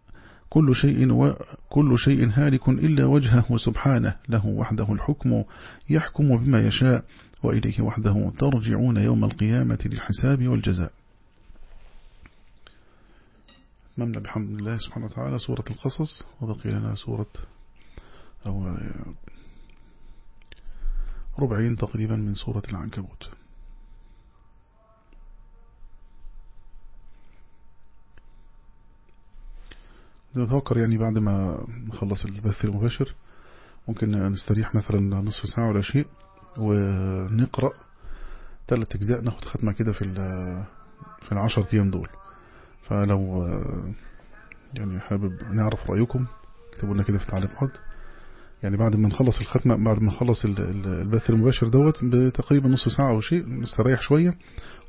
كل شيء وكل شيء هالك إلا وجهه سبحانه. له وحده الحكم يحكم بما يشاء وإليه وحده ترجعون يوم القيامة للحساب والجزاء. أتممنا بحمد الله سبحانه وتعالى سورة القصص وبقي لنا سورة أو ربعين تقريبا من سورة العنكبوت. نفكر يعني بعد ما نخلص البث المباشر ممكن نستريح مثلا نصف ساعة ولا شيء ونقرأ ثلاث أجزاء ناخد ختمة كده في في العشر أيام دول. فلو يعني حابب نعرف رأيكم اكتبوا لنا كده في التعليقات. يعني بعد ما نخلص الختمة بعد ما نخلص البث المباشر دوت بتقريبا نص ساعة أو شيء نستريح شوية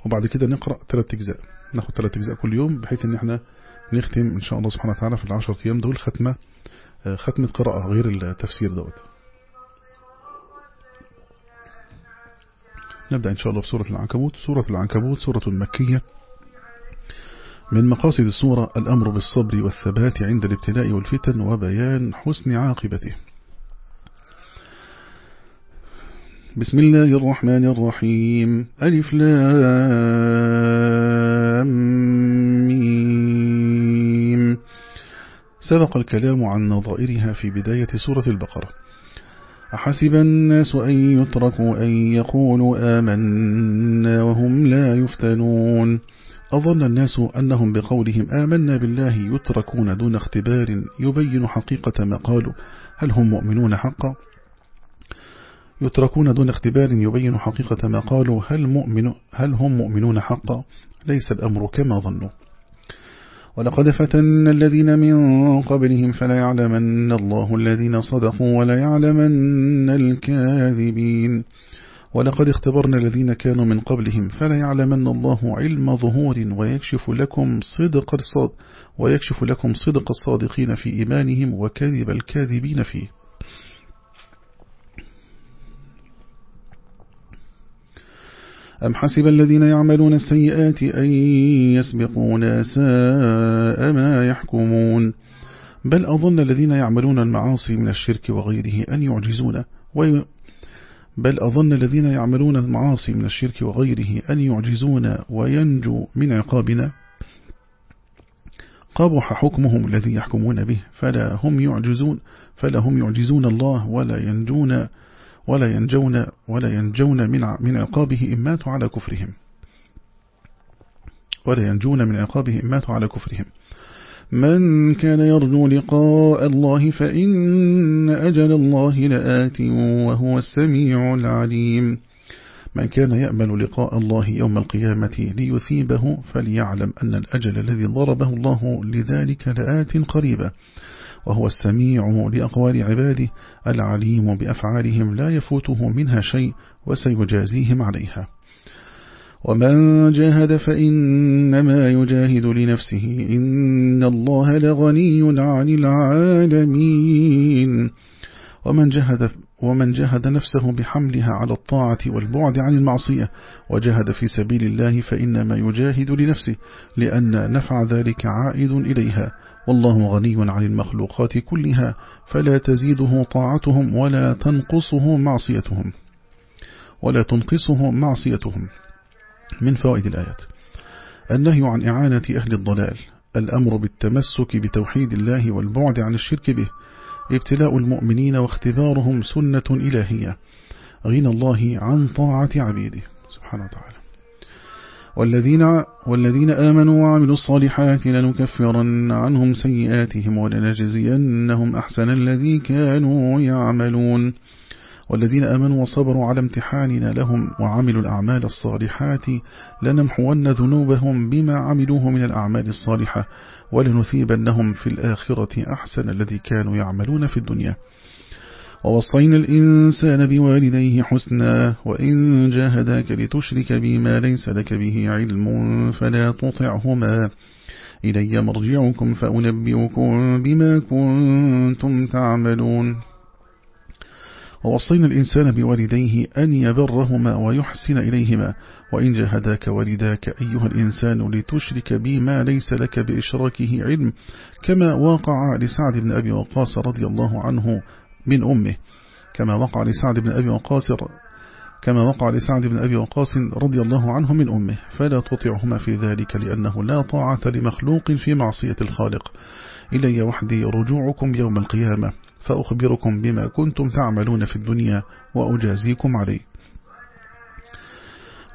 وبعد كده نقرأ ثلاث أجزاء. ناخد ثلاث أجزاء كل يوم بحيث إن إحنا نختم إن شاء الله سبحانه وتعالى في العشر أيام دول ختمة ختمة قراءة غير التفسير دوت. نبدأ إن شاء الله في سورة العنكبوت. سورة العنكبوت سورة مكية من مقاصد السورة الأمر بالصبر والثبات عند الابتلاء والفتن وبيان حسن عاقبته. بسم الله الرحمن الرحيم. ألف لام سبق الكلام عن نظائرها في بداية سورة البقرة. أحسب الناس أن يتركوا أن يقولوا آمنا وهم لا يفتنون. أظن الناس أنهم بقولهم آمنا بالله يتركون دون اختبار يبين حقيقة ما قالوا. هل هم مؤمنون حقا؟ يتركون دون اختبار يبين حقيقة ما قالوا. هل, مؤمن هل هم مؤمنون حقا؟ ليس الأمر كما ظنوا. ولقد فتن الذين من قبلهم فلا يعلمن الله الذين صدقوا ولا يعلمن الكاذبين. ولقد اختبرنا الذين كانوا من قبلهم فلا يعلمن الله علم ظهور ويكشف لكم صدق الصاد ويكشف لكم صدق الصادقين في إيمانهم وكذب الكاذبين فيه. أم حسب الذين يعملون السيئات أن يسبقون ساء ما يحكمون؟ بل أظن الذين يعملون المعاصي من الشرك وغيره أن يعجزون بل أظن الذين يعملون المعاصي من الشرك وغيره أن يعجزون وينجوا من عقابنا. قبح حكمهم الذي يحكمون به. فلا هم يعجزون فلا هم يعجزون الله ولا ينجون ولا ينجون ولا ينجون من من عقابه إن على كفرهم. ولا ينجون من عقابه إن على كفرهم. من كان يرجو لقاء الله فإن أجل الله لآت وهو السميع العليم. من كان يأمل لقاء الله يوم القيامة ليثيبه فليعلم أن الأجل الذي ضربه الله لذلك لآت قريبا وهو السميع لأقوال عباده العليم بأفعالهم لا يفوته منها شيء وسيجازيهم عليها. ومن جاهد فإنما يجاهد لنفسه. إن الله لغني عن العالمين. ومن جهد ومن جهد نفسه بحملها على الطاعة والبعد عن المعصية وجهد في سبيل الله فإنما يجاهد لنفسه لأن نفع ذلك عائد إليها. والله غني عن المخلوقات كلها فلا تزيده طاعتهم ولا تنقصه معصيتهم. ولا تنقصه معصيتهم. من فوائد الآيات. النهي عن إعانة أهل الضلال الأمر بالتمسك بتوحيد الله والبعد عن الشرك به ابتلاء المؤمنين واختبارهم سنة إلهية غنى الله عن طاعة عبيده. سبحانه وتعالى والذين, والذين آمنوا وعملوا الصالحات لنكفرن عنهم سيئاتهم ولنجزينهم أحسن الذي كانوا يعملون. والذين آمنوا وصبروا على امتحاننا لهم وعملوا الأعمال الصالحات لنمحون ذنوبهم بما عملوه من الأعمال الصالحة ولنثيبنهم في الآخرة أحسن الذي كانوا يعملون في الدنيا. ووصينا الإنسان بوالديه حسنا وإن جاهداك لتشرك بما ليس لك به علم فلا تطعهما. إلي مرجعكم فأنبئكم بما كنتم تعملون. ووصينا الإنسان بوالديه أن يبرهما ويحسن إليهما. وإن جهداك والداك أيها الإنسان لتشرك بي ما ليس لك بإشراكه علم كما وقع لسعد بن أبي وقاص رضي الله عنه من أمه. كما وقع لسعد بن أبي وقاص كما وقع لسعد بن أبي وقاص رضي الله عنه من أمه. فلا تطعهما في ذلك لأنه لا طاعة لمخلوق في معصية الخالق. إلي وحدي رجوعكم يوم القيامة. فأخبركم بما كنتم تعملون في الدنيا وأجازيكم عليه.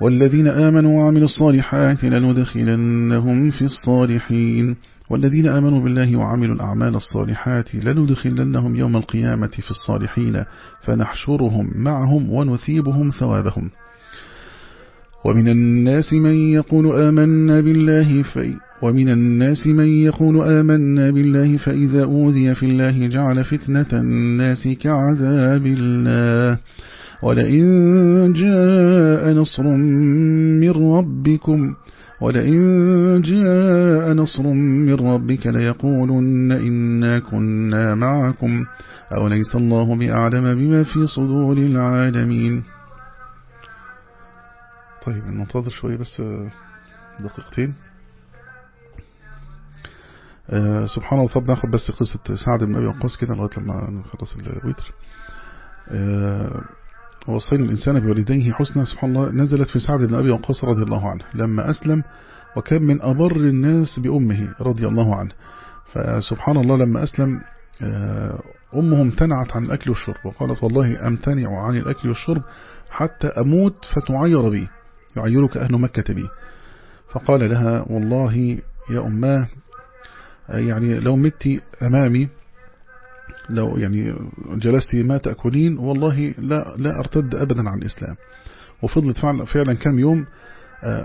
والذين آمنوا وعملوا الصالحات لندخلنهم في الصالحين. والذين آمنوا بالله وعملوا الأعمال الصالحات لندخلنهم يوم القيامة في الصالحين فنحشرهم معهم ونثيبهم ثوابهم. ومن الناس من يقول آمنا بالله في ومن الناس من يقول آمنا بالله فإذا أوذي في الله جعل فتنة الناس كعذاب الله. ولئن جاء نصر من ربكم ولئن جاء نصر من ربك ليقولن إنا كنا معكم أو ليس الله بأعلم بما في صدور العالمين. طيب ننتظر شوية بس دقيقتين. أه سبحان الله طب ناخد بس قصة سعد بن أبي وقاص كده لغاية لما نخلص الوتر أه ووصينا الإنسان بوالديه حسنا سبحان الله نزلت في سعد بن أبي وقاص رضي الله عنه. لما أسلم وكان من أبر الناس بأمه رضي الله عنه. فسبحان الله لما أسلم أمه امتنعت عن الأكل والشرب. وقالت والله أمتنع عن الأكل والشرب حتى أموت فتعير بي يعيرك أهل مكة بي. فقال لها والله يا أماه يعني لو مت أمامي لو يعني جلست ما تأكلين والله لا لا أرتد أبدا عن الإسلام. وفضلت فعلا, فعلا كم يوم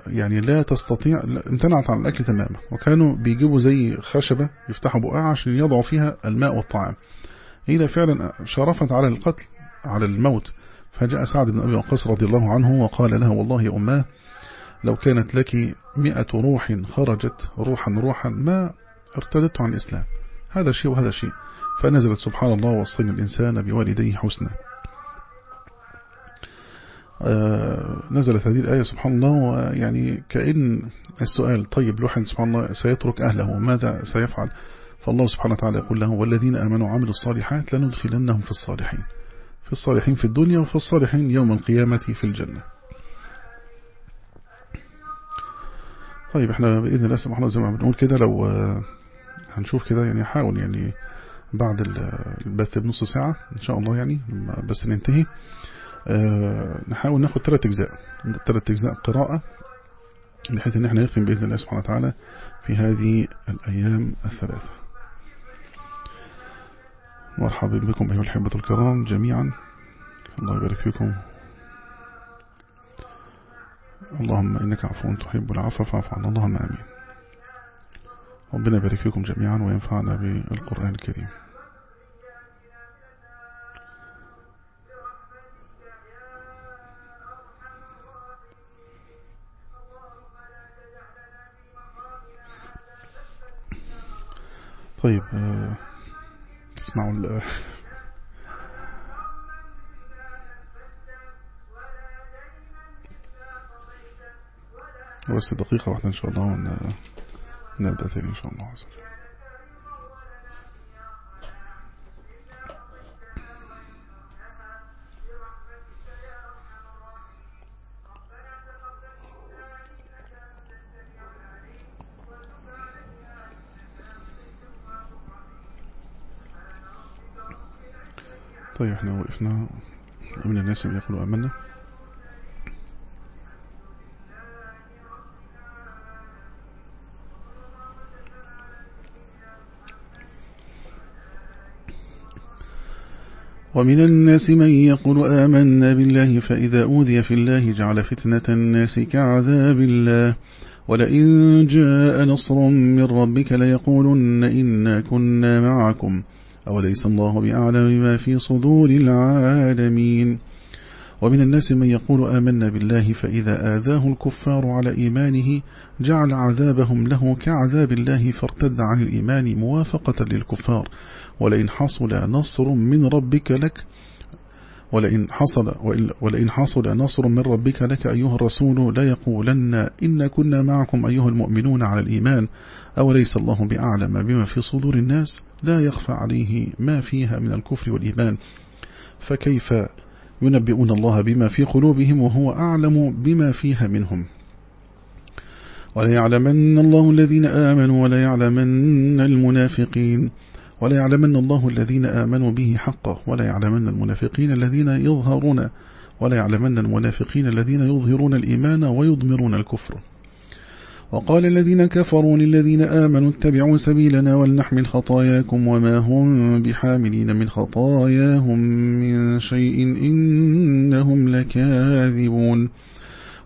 يعني لا تستطيع امتنعت عن الأكل تماما. وكانوا بيجيبوا زي خشبة يفتحوا بقاع عشان يضعوا فيها الماء والطعام. إلى فعلا شرفت على القتل على الموت. فجاء سعد بن أبي وقاص رضي الله عنه وقال لها والله يا أماه لو كانت لك مئة روح خرجت روحا روحا ما ارتدت عن الإسلام. هذا شيء وهذا شيء. فنزلت سبحان الله وصينا الإنسان بوالديه حسنا. نزلت هذه الآية سبحان الله ويعني كأن السؤال طيب لوحن سبحان الله سيترك أهله ماذا سيفعل؟ فالله سبحانه وتعالى يقول له والذين آمنوا وعملوا الصالحات لندخلنهم في الصالحين. في الصالحين في الدنيا وفي الصالحين يوم القيامة في الجنة. طيب إحنا بإذن الله سبحانه زي ما بنقول كده لو هنشوف كده يعني حاول يعني بعد البث بنص ساعة إن شاء الله يعني بس ننتهي. أه نحاول ناخد ثلاث أجزاء. ثلاث أجزاء قراءة بحيث أن إحنا نختم بإذن الله سبحانه وتعالى في هذه الأيام الثلاثة. مرحبا بكم أيها الحبة الكرام جميعا. الله يبارك فيكم. اللهم إنك عفو تحب العفو فاعف عنا اللهم آمين. ربنا يبارك فيكم جميعا وينفعنا بالقرآن الكريم. طيب تسمعوا ال بس دقيقة واحدة إن شاء الله ونبدأ تاني إن شاء الله. عز وجل طيب إحنا وقفنا. من الناس اللي يقولوا أمنا ومن الناس من يقول آمنا بالله فإذا أوذي في الله جعل فتنة الناس كعذاب الله. ولئن جاء نصر من ربك ليقولن إنا كنا معكم. أوليس الله بأعلم بما في صدور العالمين. ومن الناس من يقول آمنا بالله فإذا آذاه الكفار على إيمانه جعل عذابهم له كعذاب الله فارتد عن الإيمان موافقة للكفار. ولئن حصل نصر من ربك لك ولئن حصل ولئن حصل نصر من ربك لك أيها الرسول لا يقولن إن كنا معكم أيها المؤمنون على الإيمان أو ليس الله بأعلم بما في صدور الناس؟ لا يخفى عليه ما فيها من الكفر والإيمان. فكيف ينبئون الله بما في قلوبهم وهو أعلم بما فيها منهم؟ ولا يعلمن الله الذين آمنوا ولا يعلمن المنافقين. ولا يعلمن الله الذين آمنوا به حقا ولا يعلمن المنافقين الذين يظهرون ولا يعلمن المنافقين الذين يظهرون الإيمان ويضمرون الكفر. وقال الذين كفروا للذين آمنوا اتبعوا سبيلنا ولنحمل خطاياكم وما هم بحاملين من خطاياهم من شيء إنهم لكاذبون.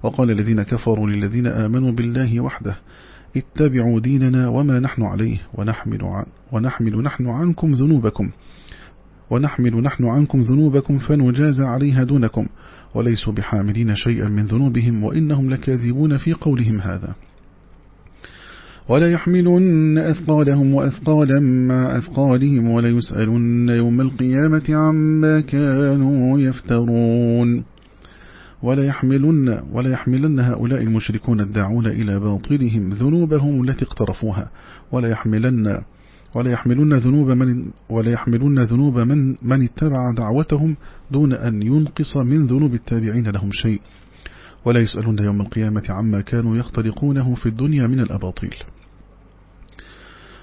وقال الذين كفروا للذين آمنوا بالله وحده اتبعوا ديننا وما نحن عليه ونحمل, عن ونحمل نحن عنكم ذنوبكم. ونحمل نحن عنكم ذنوبكم فنجاز عليها دونكم. وليسوا بحاملين شيئا من ذنوبهم وإنهم لكاذبون في قولهم هذا. ولا يحملن أثقالهم وأثقالا مع أثقالهم ولا يسألن يوم القيامة عما كانوا يفترون. ولا يحملن, ولا يحملن هؤلاء المشركون الداعون إلى باطلهم ذنوبهم التي اقترفوها. ولا يحملن ولا يحملن ذنوب من ولا يحملن ذنوب من من اتبع دعوتهم دون أن ينقص من ذنوب التابعين لهم شيء. ولا يسألون يوم القيامة عما كانوا يختلقونه في الدنيا من الأباطيل.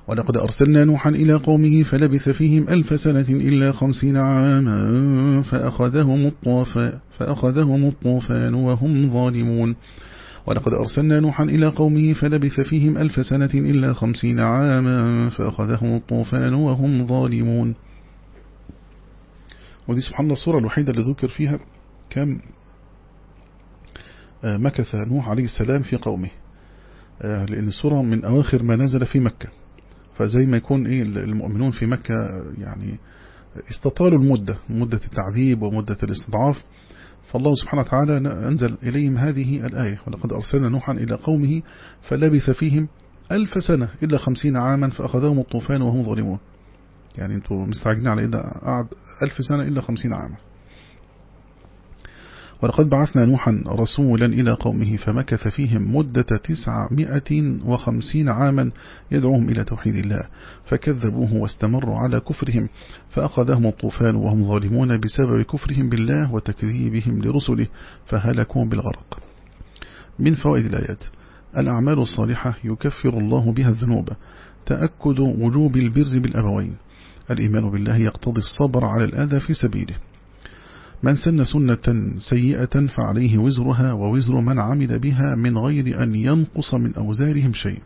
ولقد أرسلنا نوحا إلى قومه فلبث فيهم ألف سنة إلا خمسين عاما فأخذهم الطوفان, فأخذهم الطوفان وهم ظالمون. ولقد أرسلنا نوحا إلى قومه فلبث فيهم ألف سنة إلا خمسين عاما فأخذهم الطوفان وهم ظالمون. ودي سبحان الله الصورة الوحيدة اللي ذكر فيها كم آه، مكث نوح عليه السلام في قومه آه، لأن الصورة من أواخر ما نزل في مكة. فزي ما يكون إيه المؤمنون في مكة يعني استطالوا المدة مدة التعذيب ومدة الاستضعاف. فالله سبحانه وتعالى أنزل إليهم هذه الآية ولقد أرسلنا نوحا إلى قومه فلبث فيهم ألف سنة إلا خمسين عاما فأخذهم الطوفان وهم ظالمون. يعني أنتم مستعجلين على إذا قعد ألف سنة إلا خمسين عاما. ولقد بعثنا نوحا رسولا إلى قومه فمكث فيهم مدة تسعمائة وخمسين عاما يدعوهم إلى توحيد الله فكذبوه واستمروا على كفرهم فأخذهم الطوفان وهم ظالمون بسبب كفرهم بالله وتكذيبهم لرسله فهلكوا بالغرق. من فوائد الآيات الأعمال الصالحة يكفر الله بها الذنوب تأكد وجوب البر بالأبوين الإيمان بالله يقتضي الصبر على الأذى في سبيله. من سن سنة سيئة فعليه وزرها ووزر من عمل بها من غير أن ينقص من أوزارهم شيء.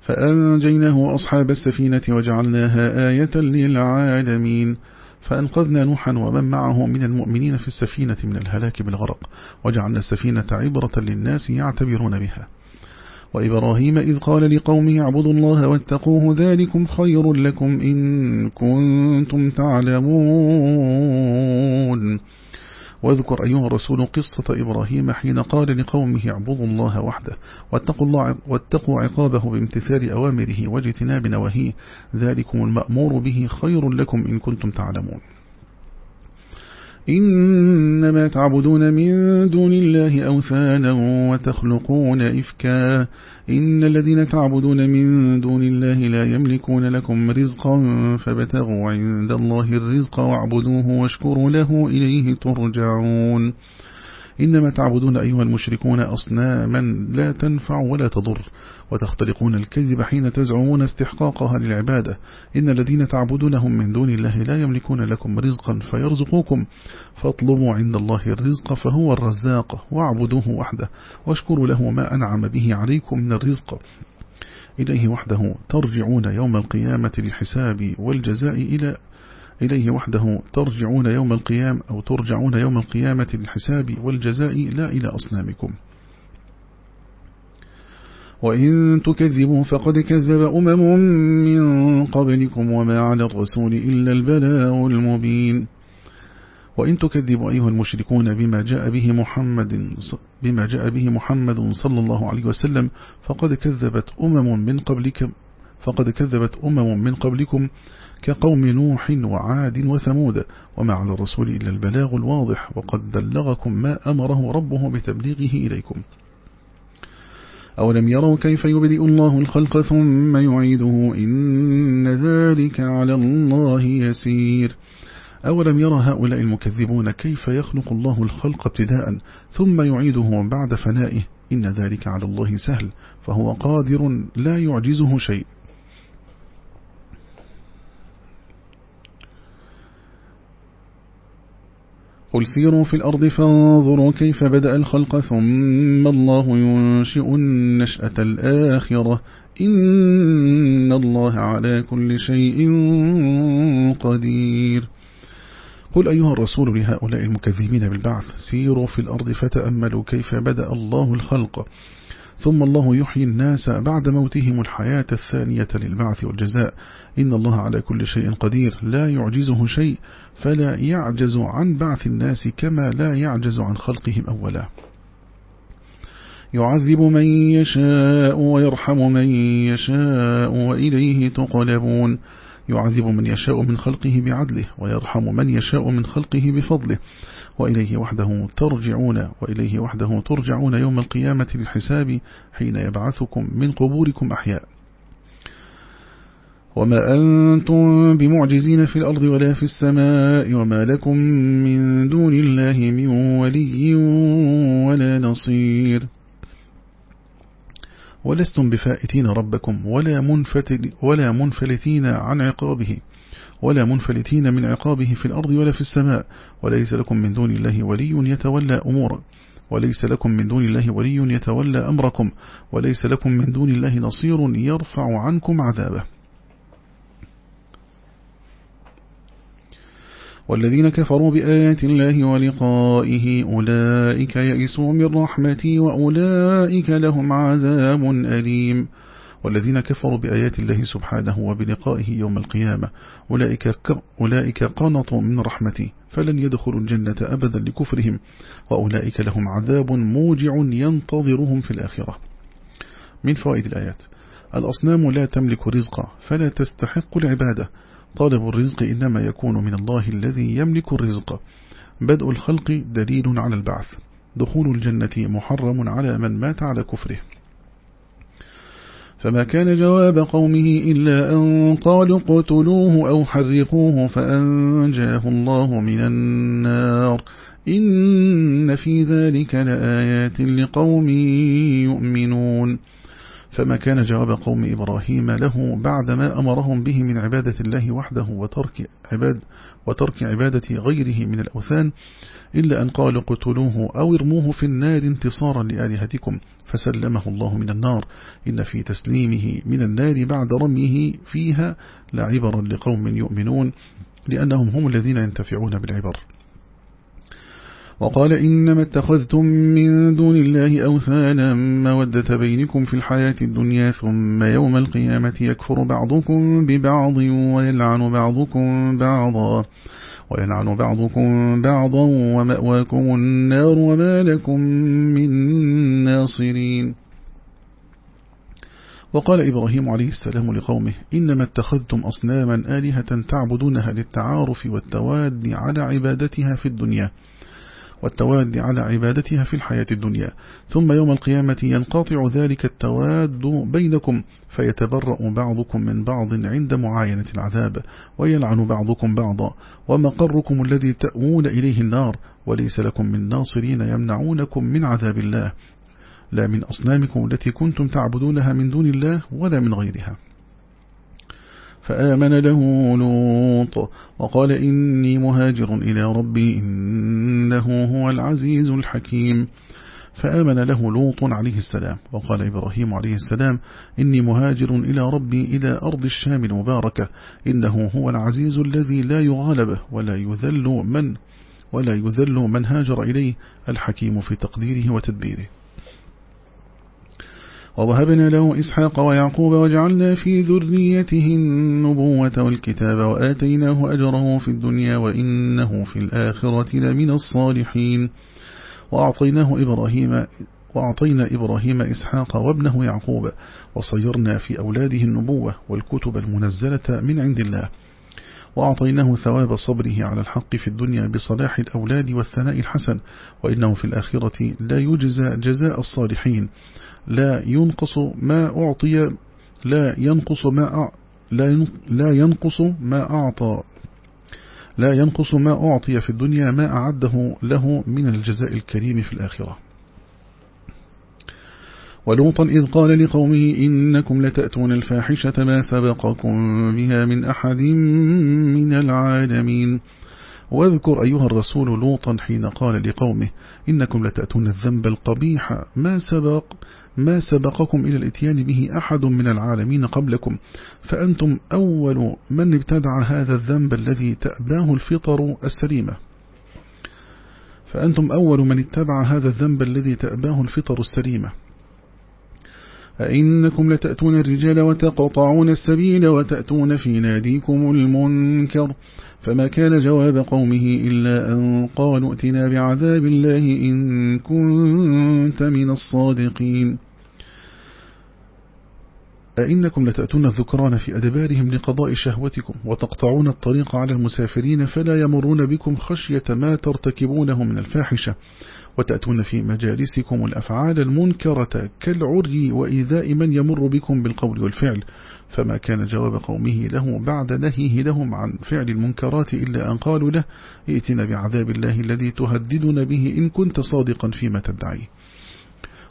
فأنجيناه وأصحاب السفينة وجعلناها آية للعالمين. فأنقذنا نوحا ومن معه من المؤمنين في السفينة من الهلاك بالغرق. وجعلنا السفينة عبرة للناس يعتبرون بها. وإبراهيم إذ قال لقومه اعبدوا الله واتقوه ذلكم خير لكم إن كنتم تعلمون. واذكر أيها الرسول قصة إبراهيم حين قال لقومه اعبدوا الله وحده واتقوا, الله واتقوا عقابه بامتثال أوامره واجتناب نواهيه ذلكم المأمور به خير لكم إن كنتم تعلمون. إنما تعبدون من دون الله أوثانا وتخلقون إفكا. إن الذين تعبدون من دون الله لا يملكون لكم رزقا فبتغوا عند الله الرزق واعبدوه واشكروا له إليه ترجعون. إنما تعبدون أيها المشركون أصناما لا تنفع ولا تضر. وتختلقون الكذب حين تزعمون استحقاقها للعبادة. إن الذين تعبدونهم من دون الله لا يملكون لكم رزقا فيرزقوكم. فاطلبوا عند الله الرزق فهو الرزاق واعبدوه وحده واشكروا له ما أنعم به عليكم من الرزق. إليه وحده ترجعون يوم القيامة للحساب والجزاء إلى إليه وحده ترجعون يوم القيام أو ترجعون يوم القيامة للحساب والجزاء لا إلى أصنامكم. وإن تكذبوا فقد كذب أمم من قبلكم وما على الرسول إلا البلاء المبين. وإن تكذبوا أيها المشركون بما جاء به محمد بما جاء به محمد صلى الله عليه وسلم فقد كذبت أمم من قبلكم فقد كذبت أمم من قبلكم كقوم نوح وعاد وثمود وما على الرسول إلا البلاغ الواضح وقد بلغكم ما أمره ربه بتبليغه إليكم. أولم يروا كيف يبدئ الله الخلق ثم يعيده؟ إن ذلك على الله يسير. أولم يرى هؤلاء المكذبون كيف يخلق الله الخلق ابتداء ثم يعيده بعد فنائه؟ إن ذلك على الله سهل فهو قادر لا يعجزه شيء. قل سيروا في الأرض فانظروا كيف بدأ الخلق ثم الله ينشئ النشأة الآخرة. إن الله على كل شيء قدير. قل أيها الرسول لهؤلاء المكذبين بالبعث سيروا في الأرض فتأملوا كيف بدأ الله الخلق. ثم الله يحيي الناس بعد موتهم الحياة الثانية للبعث والجزاء. إن الله على كل شيء قدير. لا يعجزه شيء. فلا يعجز عن بعث الناس كما لا يعجز عن خلقهم أولا. يعذب من يشاء ويرحم من يشاء وإليه تقلبون. يعذب من يشاء من خلقه بعدله ويرحم من يشاء من خلقه بفضله. وإليه وحده ترجعون وإليه وحده ترجعون يوم القيامة للحساب حين يبعثكم من قبوركم أحياء. وما أنتم بمعجزين في الأرض ولا في السماء وما لكم من دون الله من ولي ولا نصير. ولستم بفائتين ربكم ولا, منفتل ولا منفلتين عن عقابه ولا منفلتين من عقابه في الأرض ولا في السماء وليس لكم من دون الله ولي يتولى أمورا وليس لكم من دون الله ولي يتولى أمركم وليس لكم من دون الله نصير يرفع عنكم عذابه. والذين كفروا بآيات الله ولقائه أولئك يئسوا من رحمتي وأولئك لهم عذاب أليم. والذين كفروا بآيات الله سبحانه وبلقائه يوم القيامة أولئك, أولئك قنطوا من رحمتي فلن يدخلوا الجنة أبدا لكفرهم وأولئك لهم عذاب موجع ينتظرهم في الآخرة. من فوائد الآيات الأصنام لا تملك رزقا فلا تستحق العبادة طالب الرزق إنما يكون من الله الذي يملك الرزق. بدء الخلق دليل على البعث. دخول الجنة محرم على من مات على كفره. فما كان جواب قومه إلا أن قالوا قتلوه أو حرقوه فأنجاه الله من النار. إن في ذلك لآيات لقوم يؤمنون. فما كان جواب قوم إبراهيم له بعدما أمرهم به من عبادة الله وحده وترك, عباد وترك عبادة غيره من الأوثان إلا أن قالوا قتلوه أو ارموه في النار انتصارا لآلهتكم فسلمه الله من النار. إن في تسليمه من النار بعد رميه فيها لعبرا لقوم يؤمنون لأنهم هم الذين ينتفعون بالعبر. وقال إنما اتخذتم من دون الله أوثانا مودة بينكم في الحياة الدنيا ثم يوم القيامة يكفر بعضكم ببعض ويلعن بعضكم بعضا ويلعن بعضكم بعضا ومأواكم النار وما لكم من ناصرين. وقال إبراهيم عليه السلام لقومه إنما اتخذتم أصناما آلهة تعبدونها للتعارف والتواد على عبادتها في الدنيا والتواد على عبادتها في الحياة الدنيا. ثم يوم القيامة ينقطع ذلك التواد بينكم فيتبرأ بعضكم من بعض عند معاينة العذاب ويلعن بعضكم بعضا. ومقركم الذي تأوون إليه النار وليس لكم من ناصرين يمنعونكم من عذاب الله. لا من أصنامكم التي كنتم تعبدونها من دون الله ولا من غيرها. فآمن له لوط وقال إني مهاجر إلى ربي إنه هو العزيز الحكيم. فآمن له لوط عليه السلام وقال إبراهيم عليه السلام إني مهاجر إلى ربي إلى أرض الشام المباركة إنه هو العزيز الذي لا يغالب ولا يذل من ولا يذل من هاجر إليه الحكيم في تقديره وتدبيره. ووهبنا له إسحاق ويعقوب وجعلنا في ذريته النبوة والكتاب وآتيناه أجره في الدنيا وإنه في الآخرة لمن الصالحين. وأعطيناه إبراهيم وأعطينا إبراهيم إسحاق وابنه يعقوب وصيرنا في أولاده النبوة والكتب المنزلة من عند الله. وأعطيناه ثواب صبره على الحق في الدنيا بصلاح الأولاد والثناء الحسن وإنه في الآخرة لا يجزى جزاء الصالحين. لا ينقص ما أعطي لا ينقص ما لا ينقص ما أعطى. لا ينقص ما أعطي في الدنيا ما أعده له من الجزاء الكريم في الآخرة. ولوطا إذ قال لقومه إنكم لتأتون الفاحشة ما سبقكم بها من أحد من العالمين. واذكر أيها الرسول لوطا حين قال لقومه إنكم لتأتون الذنب القبيح ما سبق ما سبقكم إلى الإتيان به أحد من العالمين قبلكم. فأنتم أول من ابتدع هذا الذنب الذي تأباه الفطر السليمة. فأنتم أول من اتبع هذا الذنب الذي تأباه الفطر السليمة. أئنكم لتأتون الرجال وتقطعون السبيل وتأتون في ناديكم المنكر فما كان جواب قومه إلا أن قالوا ائتنا بعذاب الله إن كنت من الصادقين. أئنكم لتأتون الذكران في أدبارهم لقضاء شهوتكم وتقطعون الطريق على المسافرين فلا يمرون بكم خشية ما ترتكبونه من الفاحشة وتأتون في مجالسكم الأفعال المنكرة كالعري وإيذاء من يمر بكم بالقول والفعل. فما كان جواب قومه له بعد نهيه لهم عن فعل المنكرات إلا أن قالوا له ائتنا بعذاب الله الذي تهددنا به إن كنت صادقا فيما تدعي.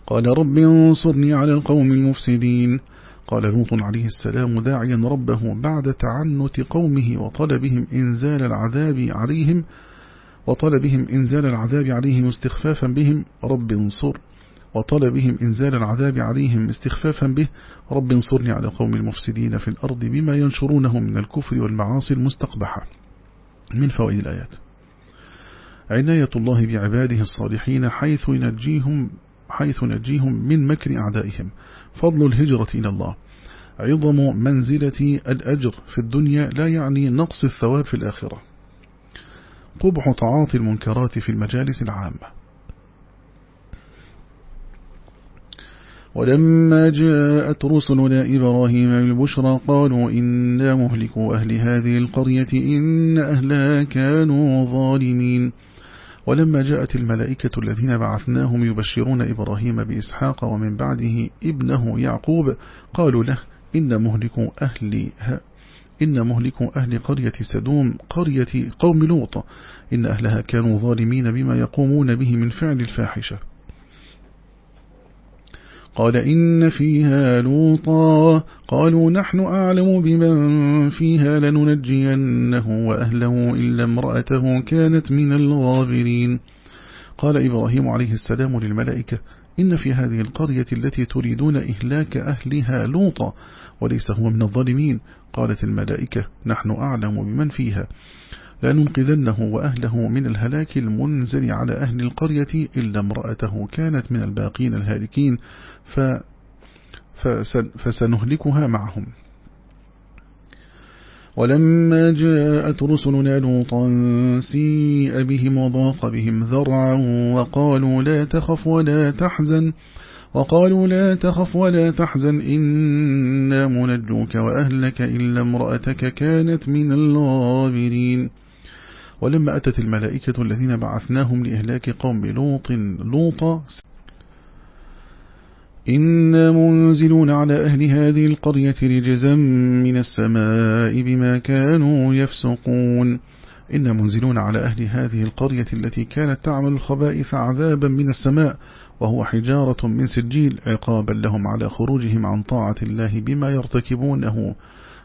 قال رب انصرني على القوم المفسدين. قال لوط عليه السلام داعيا ربه بعد تعنت قومه وطلبهم إنزال العذاب عليهم وطلبهم إنزال العذاب عليهم استخفافا بهم رب انصر. وطلبهم إنزال العذاب عليهم استخفافا به رب انصرني على القوم المفسدين في الأرض بما ينشرونه من الكفر والمعاصي المستقبحة. من فوائد الآيات. عناية الله بعباده الصالحين حيث ينجيهم حيث نجيهم من مكر أعدائهم. فضل الهجرة إلى الله. عظم منزلة الأجر في الدنيا لا يعني نقص الثواب في الآخرة. قبح تعاطي المنكرات في المجالس العامة. ولما جاءت رسلنا إبراهيم بالبشرى قالوا إنا مهلكوا أهل هذه القرية إن أهلها كانوا ظالمين. ولما جاءت الملائكة الذين بعثناهم يبشرون إبراهيم بإسحاق ومن بعده ابنه يعقوب قالوا له إن مهلكوا أهلها إن مهلكوا أهل قرية سدوم قرية قوم لوط. إن أهلها كانوا ظالمين بما يقومون به من فعل الفاحشة. قال إن فيها لوطا. قالوا نحن أعلم بمن فيها لننجينه وأهله إلا امرأته كانت من الغابرين. قال إبراهيم عليه السلام للملائكة إن في هذه القرية التي تريدون إهلاك أهلها لوطا وليس هو من الظالمين. قالت الملائكة نحن أعلم بمن فيها. لننقذنه وأهله من الهلاك المنزل على أهل القرية إلا امرأته كانت من الباقين الهالكين ف فسنهلكها معهم. ولما جاءت رسلنا لوطا سيء بهم وضاق بهم ذرعا وقالوا لا تخف ولا تحزن. وقالوا لا تخف ولا تحزن إنا منجوك وأهلك إلا امرأتك كانت من الغابرين. ولما أتت الملائكة الذين بعثناهم لإهلاك قوم لوط لوطا إنا منزلون على أهل هذه القرية رجزا من السماء بما كانوا يفسقون. إنا منزلون على أهل هذه القرية التي كانت تعمل الخبائث عذابا من السماء وهو حجارة من سجيل عقابا لهم على خروجهم عن طاعة الله بما يرتكبونه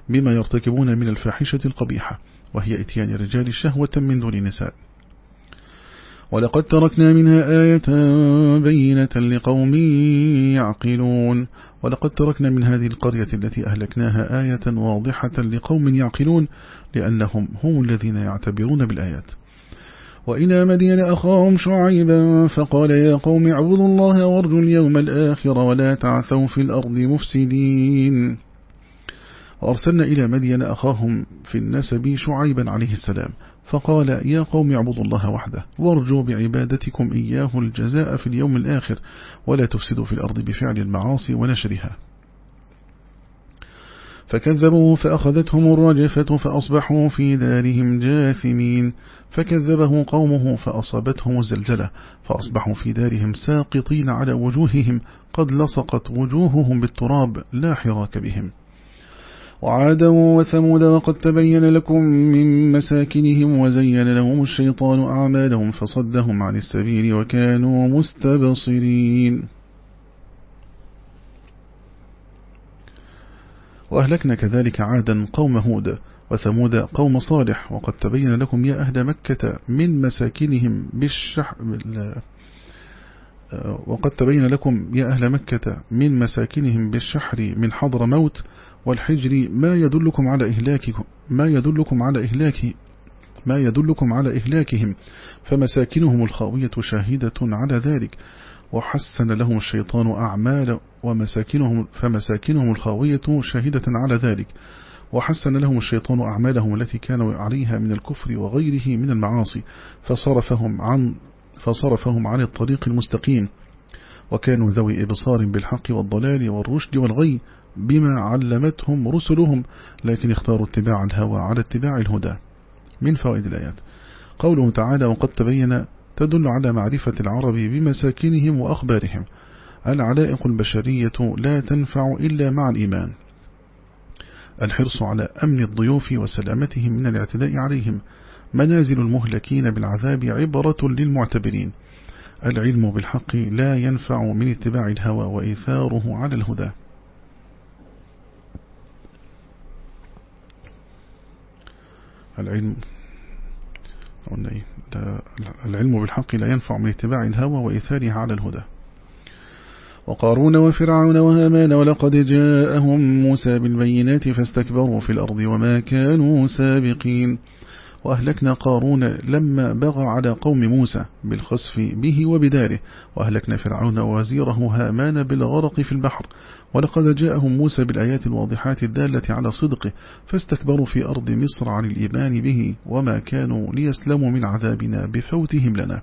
بما يرتكبون من الفاحشة القبيحة وهي إتيان رجال شهوة من دون نساء. ولقد تركنا منها آية بينة لقوم يعقلون. ولقد تركنا من هذه القرية التي أهلكناها آية واضحة لقوم يعقلون لأنهم هم الذين يعتبرون بالآيات. وإلى مدين أخاهم شعيبا فقال يا قوم اعبدوا الله وارجوا اليوم الآخر ولا تعثوا في الأرض مفسدين. وأرسلنا إلى مدين أخاهم في النسب شعيبا عليه السلام فقال يا قوم اعبدوا الله وحده وارجوا بعبادتكم إياه الجزاء في اليوم الآخر ولا تفسدوا في الأرض بفعل المعاصي ونشرها. فكذبوا فأخذتهم الرجفة فأصبحوا في دارهم جاثمين. فكذبه قومه فأصابتهم الزلزلة فأصبحوا في دارهم ساقطين على وجوههم قد لصقت وجوههم بالتراب لا حراك بهم. وعادا وثمود وقد تبين لكم من مساكنهم وزين لهم الشيطان أعمالهم فصدهم عن السبيل وكانوا مستبصرين. وأهلكنا كذلك عادا قوم هود وثمود قوم صالح وقد تبين لكم يا أهل مكة من مساكنهم بالشح وقد تبين لكم يا أهل مكة من مساكنهم بالشحر من حضر موت والحجر ما يدلكم على إهلاككم ما يدلكم على إهلاك ما يدلكم على إهلاكهم فمساكنهم الخاوية شاهدة على ذلك وحسن لهم الشيطان أعمال ومساكنهم فمساكنهم الخاوية شاهدة على ذلك. وحسن لهم الشيطان أعمالهم التي كانوا عليها من الكفر وغيره من المعاصي فصرفهم عن فصرفهم عن الطريق المستقيم. وكانوا ذوي إبصار بالحق والضلال والرشد والغي بما علمتهم رسلهم لكن اختاروا اتباع الهوى على اتباع الهدى. من فوائد الآيات. قوله تعالى وقد تبين تدل على معرفة العرب بمساكنهم وأخبارهم. العلائق البشرية لا تنفع إلا مع الإيمان. الحرص على أمن الضيوف وسلامتهم من الاعتداء عليهم. منازل المهلكين بالعذاب عبرة للمعتبرين. العلم بالحق لا ينفع من اتباع الهوى وإيثاره على الهدى. العلم؟ العلم بالحق لا ينفع من اتباع الهوى وإثارها على الهدى. وقارون وفرعون وهامان ولقد جاءهم موسى بالبينات فاستكبروا في الأرض وما كانوا سابقين. وأهلكنا قارون لما بغى على قوم موسى بالخسف به وبداره. وأهلكنا فرعون ووزيره هامان بالغرق في البحر. ولقد جاءهم موسى بالآيات الواضحات الدالة على صدقه فاستكبروا في أرض مصر عن الإيمان به وما كانوا ليسلموا من عذابنا بفوتهم لنا.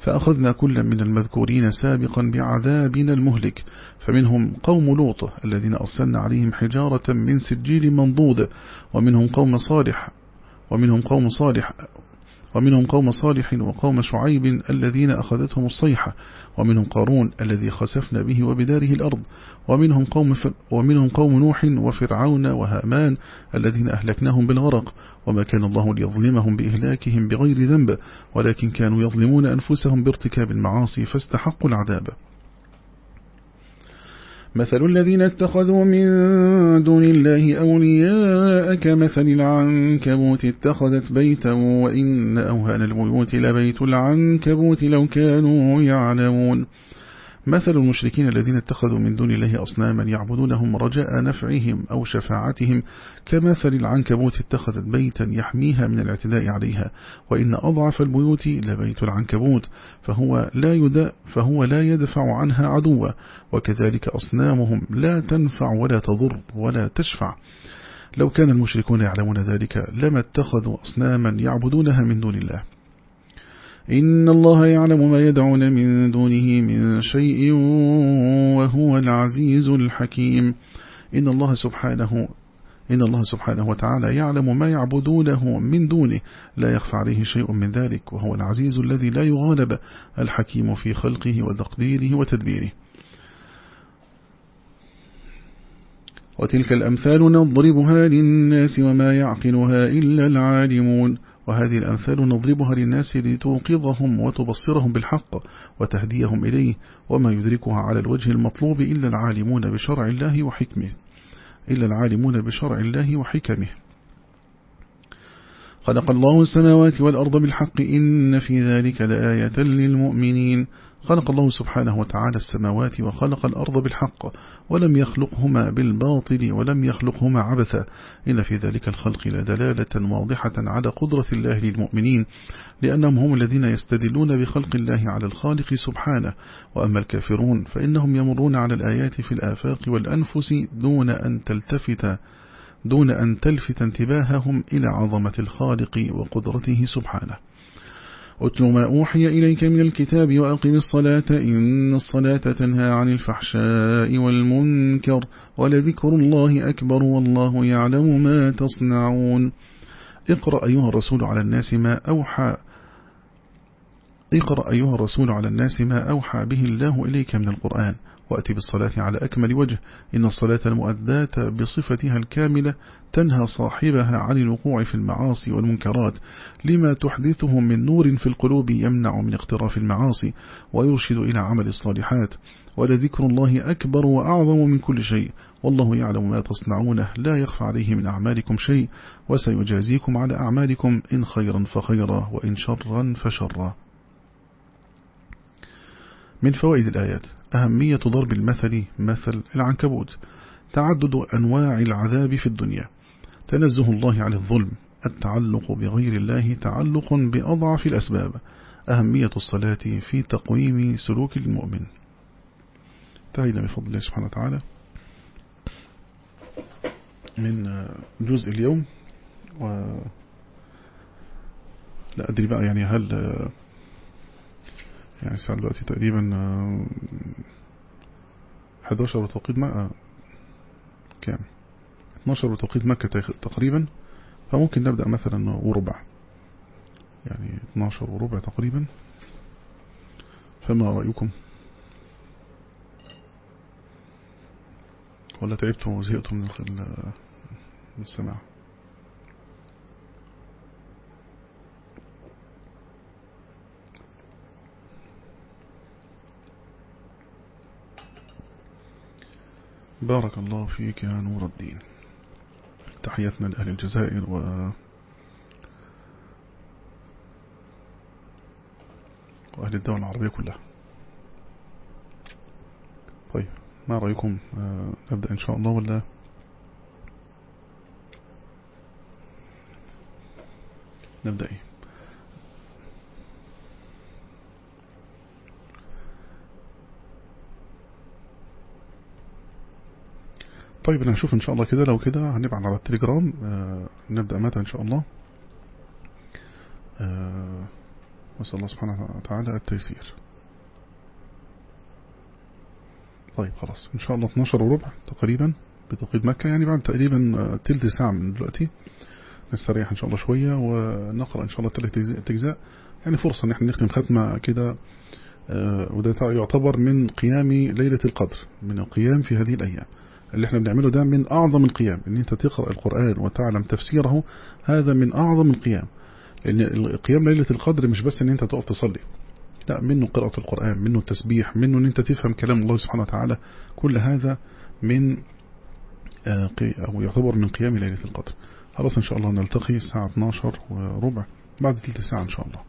فأخذنا كل من المذكورين سابقا بعذابنا المهلك فمنهم قوم لوط الذين أرسلنا عليهم حجارة من سجيل منضود ومنهم قوم صالح ومنهم قوم صالح ومنهم قوم صالح وقوم شعيب الذين أخذتهم الصيحة ومنهم قارون الذي خسفنا به وبداره الأرض ومنهم قوم, ومنهم قوم نوح وفرعون وهامان الذين أهلكناهم بالغرق وما كان الله ليظلمهم بإهلاكهم بغير ذنب ولكن كانوا يظلمون أنفسهم بارتكاب المعاصي فاستحقوا العذاب. مثل الذين اتخذوا من دون الله أولياء كمثل العنكبوت اتخذت بيتا وإن أوهان البيوت لبيت العنكبوت لو كانوا يعلمون. مثل المشركين الذين اتخذوا من دون الله أصناما يعبدونهم رجاء نفعهم أو شفاعتهم كمثل العنكبوت اتخذت بيتا يحميها من الاعتداء عليها وإن أضعف البيوت لبيت العنكبوت فهو لا, يد فهو لا يدفع عنها عدوا وكذلك أصنامهم لا تنفع ولا تضر ولا تشفع. لو كان المشركون يعلمون ذلك لما اتخذوا أصناما يعبدونها من دون الله. إن الله يعلم ما يدعون من دونه من شيء وهو العزيز الحكيم. إن الله سبحانه إن الله سبحانه وتعالى يعلم ما يعبدونه من دونه. لا يخفى عليه شيء من ذلك وهو العزيز الذي لا يغالب الحكيم في خلقه وتقديره وتدبيره. وتلك الأمثال نضربها للناس وما يعقلها إلا العالمون. وهذه الأمثال نضربها للناس لتوقظهم وتبصرهم بالحق وتهديهم إليه وما يدركها على الوجه المطلوب إلا العالمون بشرع الله وحكمه. إلا العالمون بشرع الله وحكمه. خلق الله السماوات والأرض بالحق إن في ذلك لآية للمؤمنين. خلق الله سبحانه وتعالى السماوات وخلق الأرض بالحق ولم يخلقهما بالباطل ولم يخلقهما عبثا. إن في ذلك الخلق لدلالة واضحة على قدرة الله للمؤمنين لأنهم هم الذين يستدلون بخلق الله على الخالق سبحانه. وأما الكافرون فإنهم يمرون على الآيات في الآفاق والأنفس دون أن تلتفت دون أن تلفت انتباههم إلى عظمة الخالق وقدرته سبحانه. أتل ما أوحي إليك من الكتاب وأقم الصلاة إن الصلاة تنهى عن الفحشاء والمنكر ولذكر الله أكبر والله يعلم ما تصنعون. اقرأ أيها الرسول على الناس ما أوحى اقرأ أيها الرسول على الناس ما أوحى به الله إليك من القرآن. وأتي بالصلاة على أكمل وجه. إن الصلاة المؤداة بصفتها الكاملة تنهى صاحبها عن الوقوع في المعاصي والمنكرات لما تحدثه من نور في القلوب يمنع من اقتراف المعاصي ويرشد إلى عمل الصالحات. ولذكر الله أكبر وأعظم من كل شيء. والله يعلم ما تصنعونه لا يخفى عليه من أعمالكم شيء. وسيجازيكم على أعمالكم إن خيرا فخيرا وإن شرا فشرا. من فوائد الآيات. أهمية ضرب المثل مثل العنكبوت تعدد أنواع العذاب في الدنيا. تنزه الله عن الظلم التعلق بغير الله تعلق بأضعف الأسباب. أهمية الصلاة في تقويم سلوك المؤمن. انتهينا بفضل الله سبحانه وتعالى. من جزء اليوم و لا أدري بقى يعني هل يعني الساعة دلوقتي تقريبا 11 بتوقيت مكة كام؟ 12 بتوقيت مكة تقريبا. فممكن نبدأ مثلا وربع. يعني 12 وربع تقريبا. فما رأيكم؟ ولا تعبتم وزهقتم من السماع؟ بارك الله فيك يا نور الدين. تحياتنا لأهل الجزائر و وأهل الدولة العربية كلها. طيب ما رأيكم؟ آه، نبدأ إن شاء الله ولا؟ نبدأ إيه؟ طيب نشوف إن شاء الله كده. لو كده هنبعت على التليجرام. آه نبدأ متى إن شاء الله؟ آه وصلى الله سبحانه وتعالى التيسير. طيب خلاص. إن شاء الله 12 وربع تقريبا بتوقيت مكة يعني بعد تقريبا آه، تلت ساعة من دلوقتي. نستريح إن شاء الله شوية ونقرأ إن شاء الله ثلاث اجزاء يعني فرصة إن إحنا نختم ختمة كده آه وده يعتبر من قيام ليلة القدر من القيام في هذه الأيام. اللي إحنا بنعمله ده من أعظم القيام إن أنت تقرأ القرآن وتعلم تفسيره هذا من أعظم القيام لأن القيام ليلة القدر مش بس إن أنت تقف تصلي لا منه قراءة القرآن منه التسبيح منه إن أنت تفهم كلام الله سبحانه وتعالى. كل هذا من آه، أو يعتبر من قيام ليلة القدر. خلاص إن شاء الله نلتقي الساعة 12 وربع بعد ثلث ساعة إن شاء الله.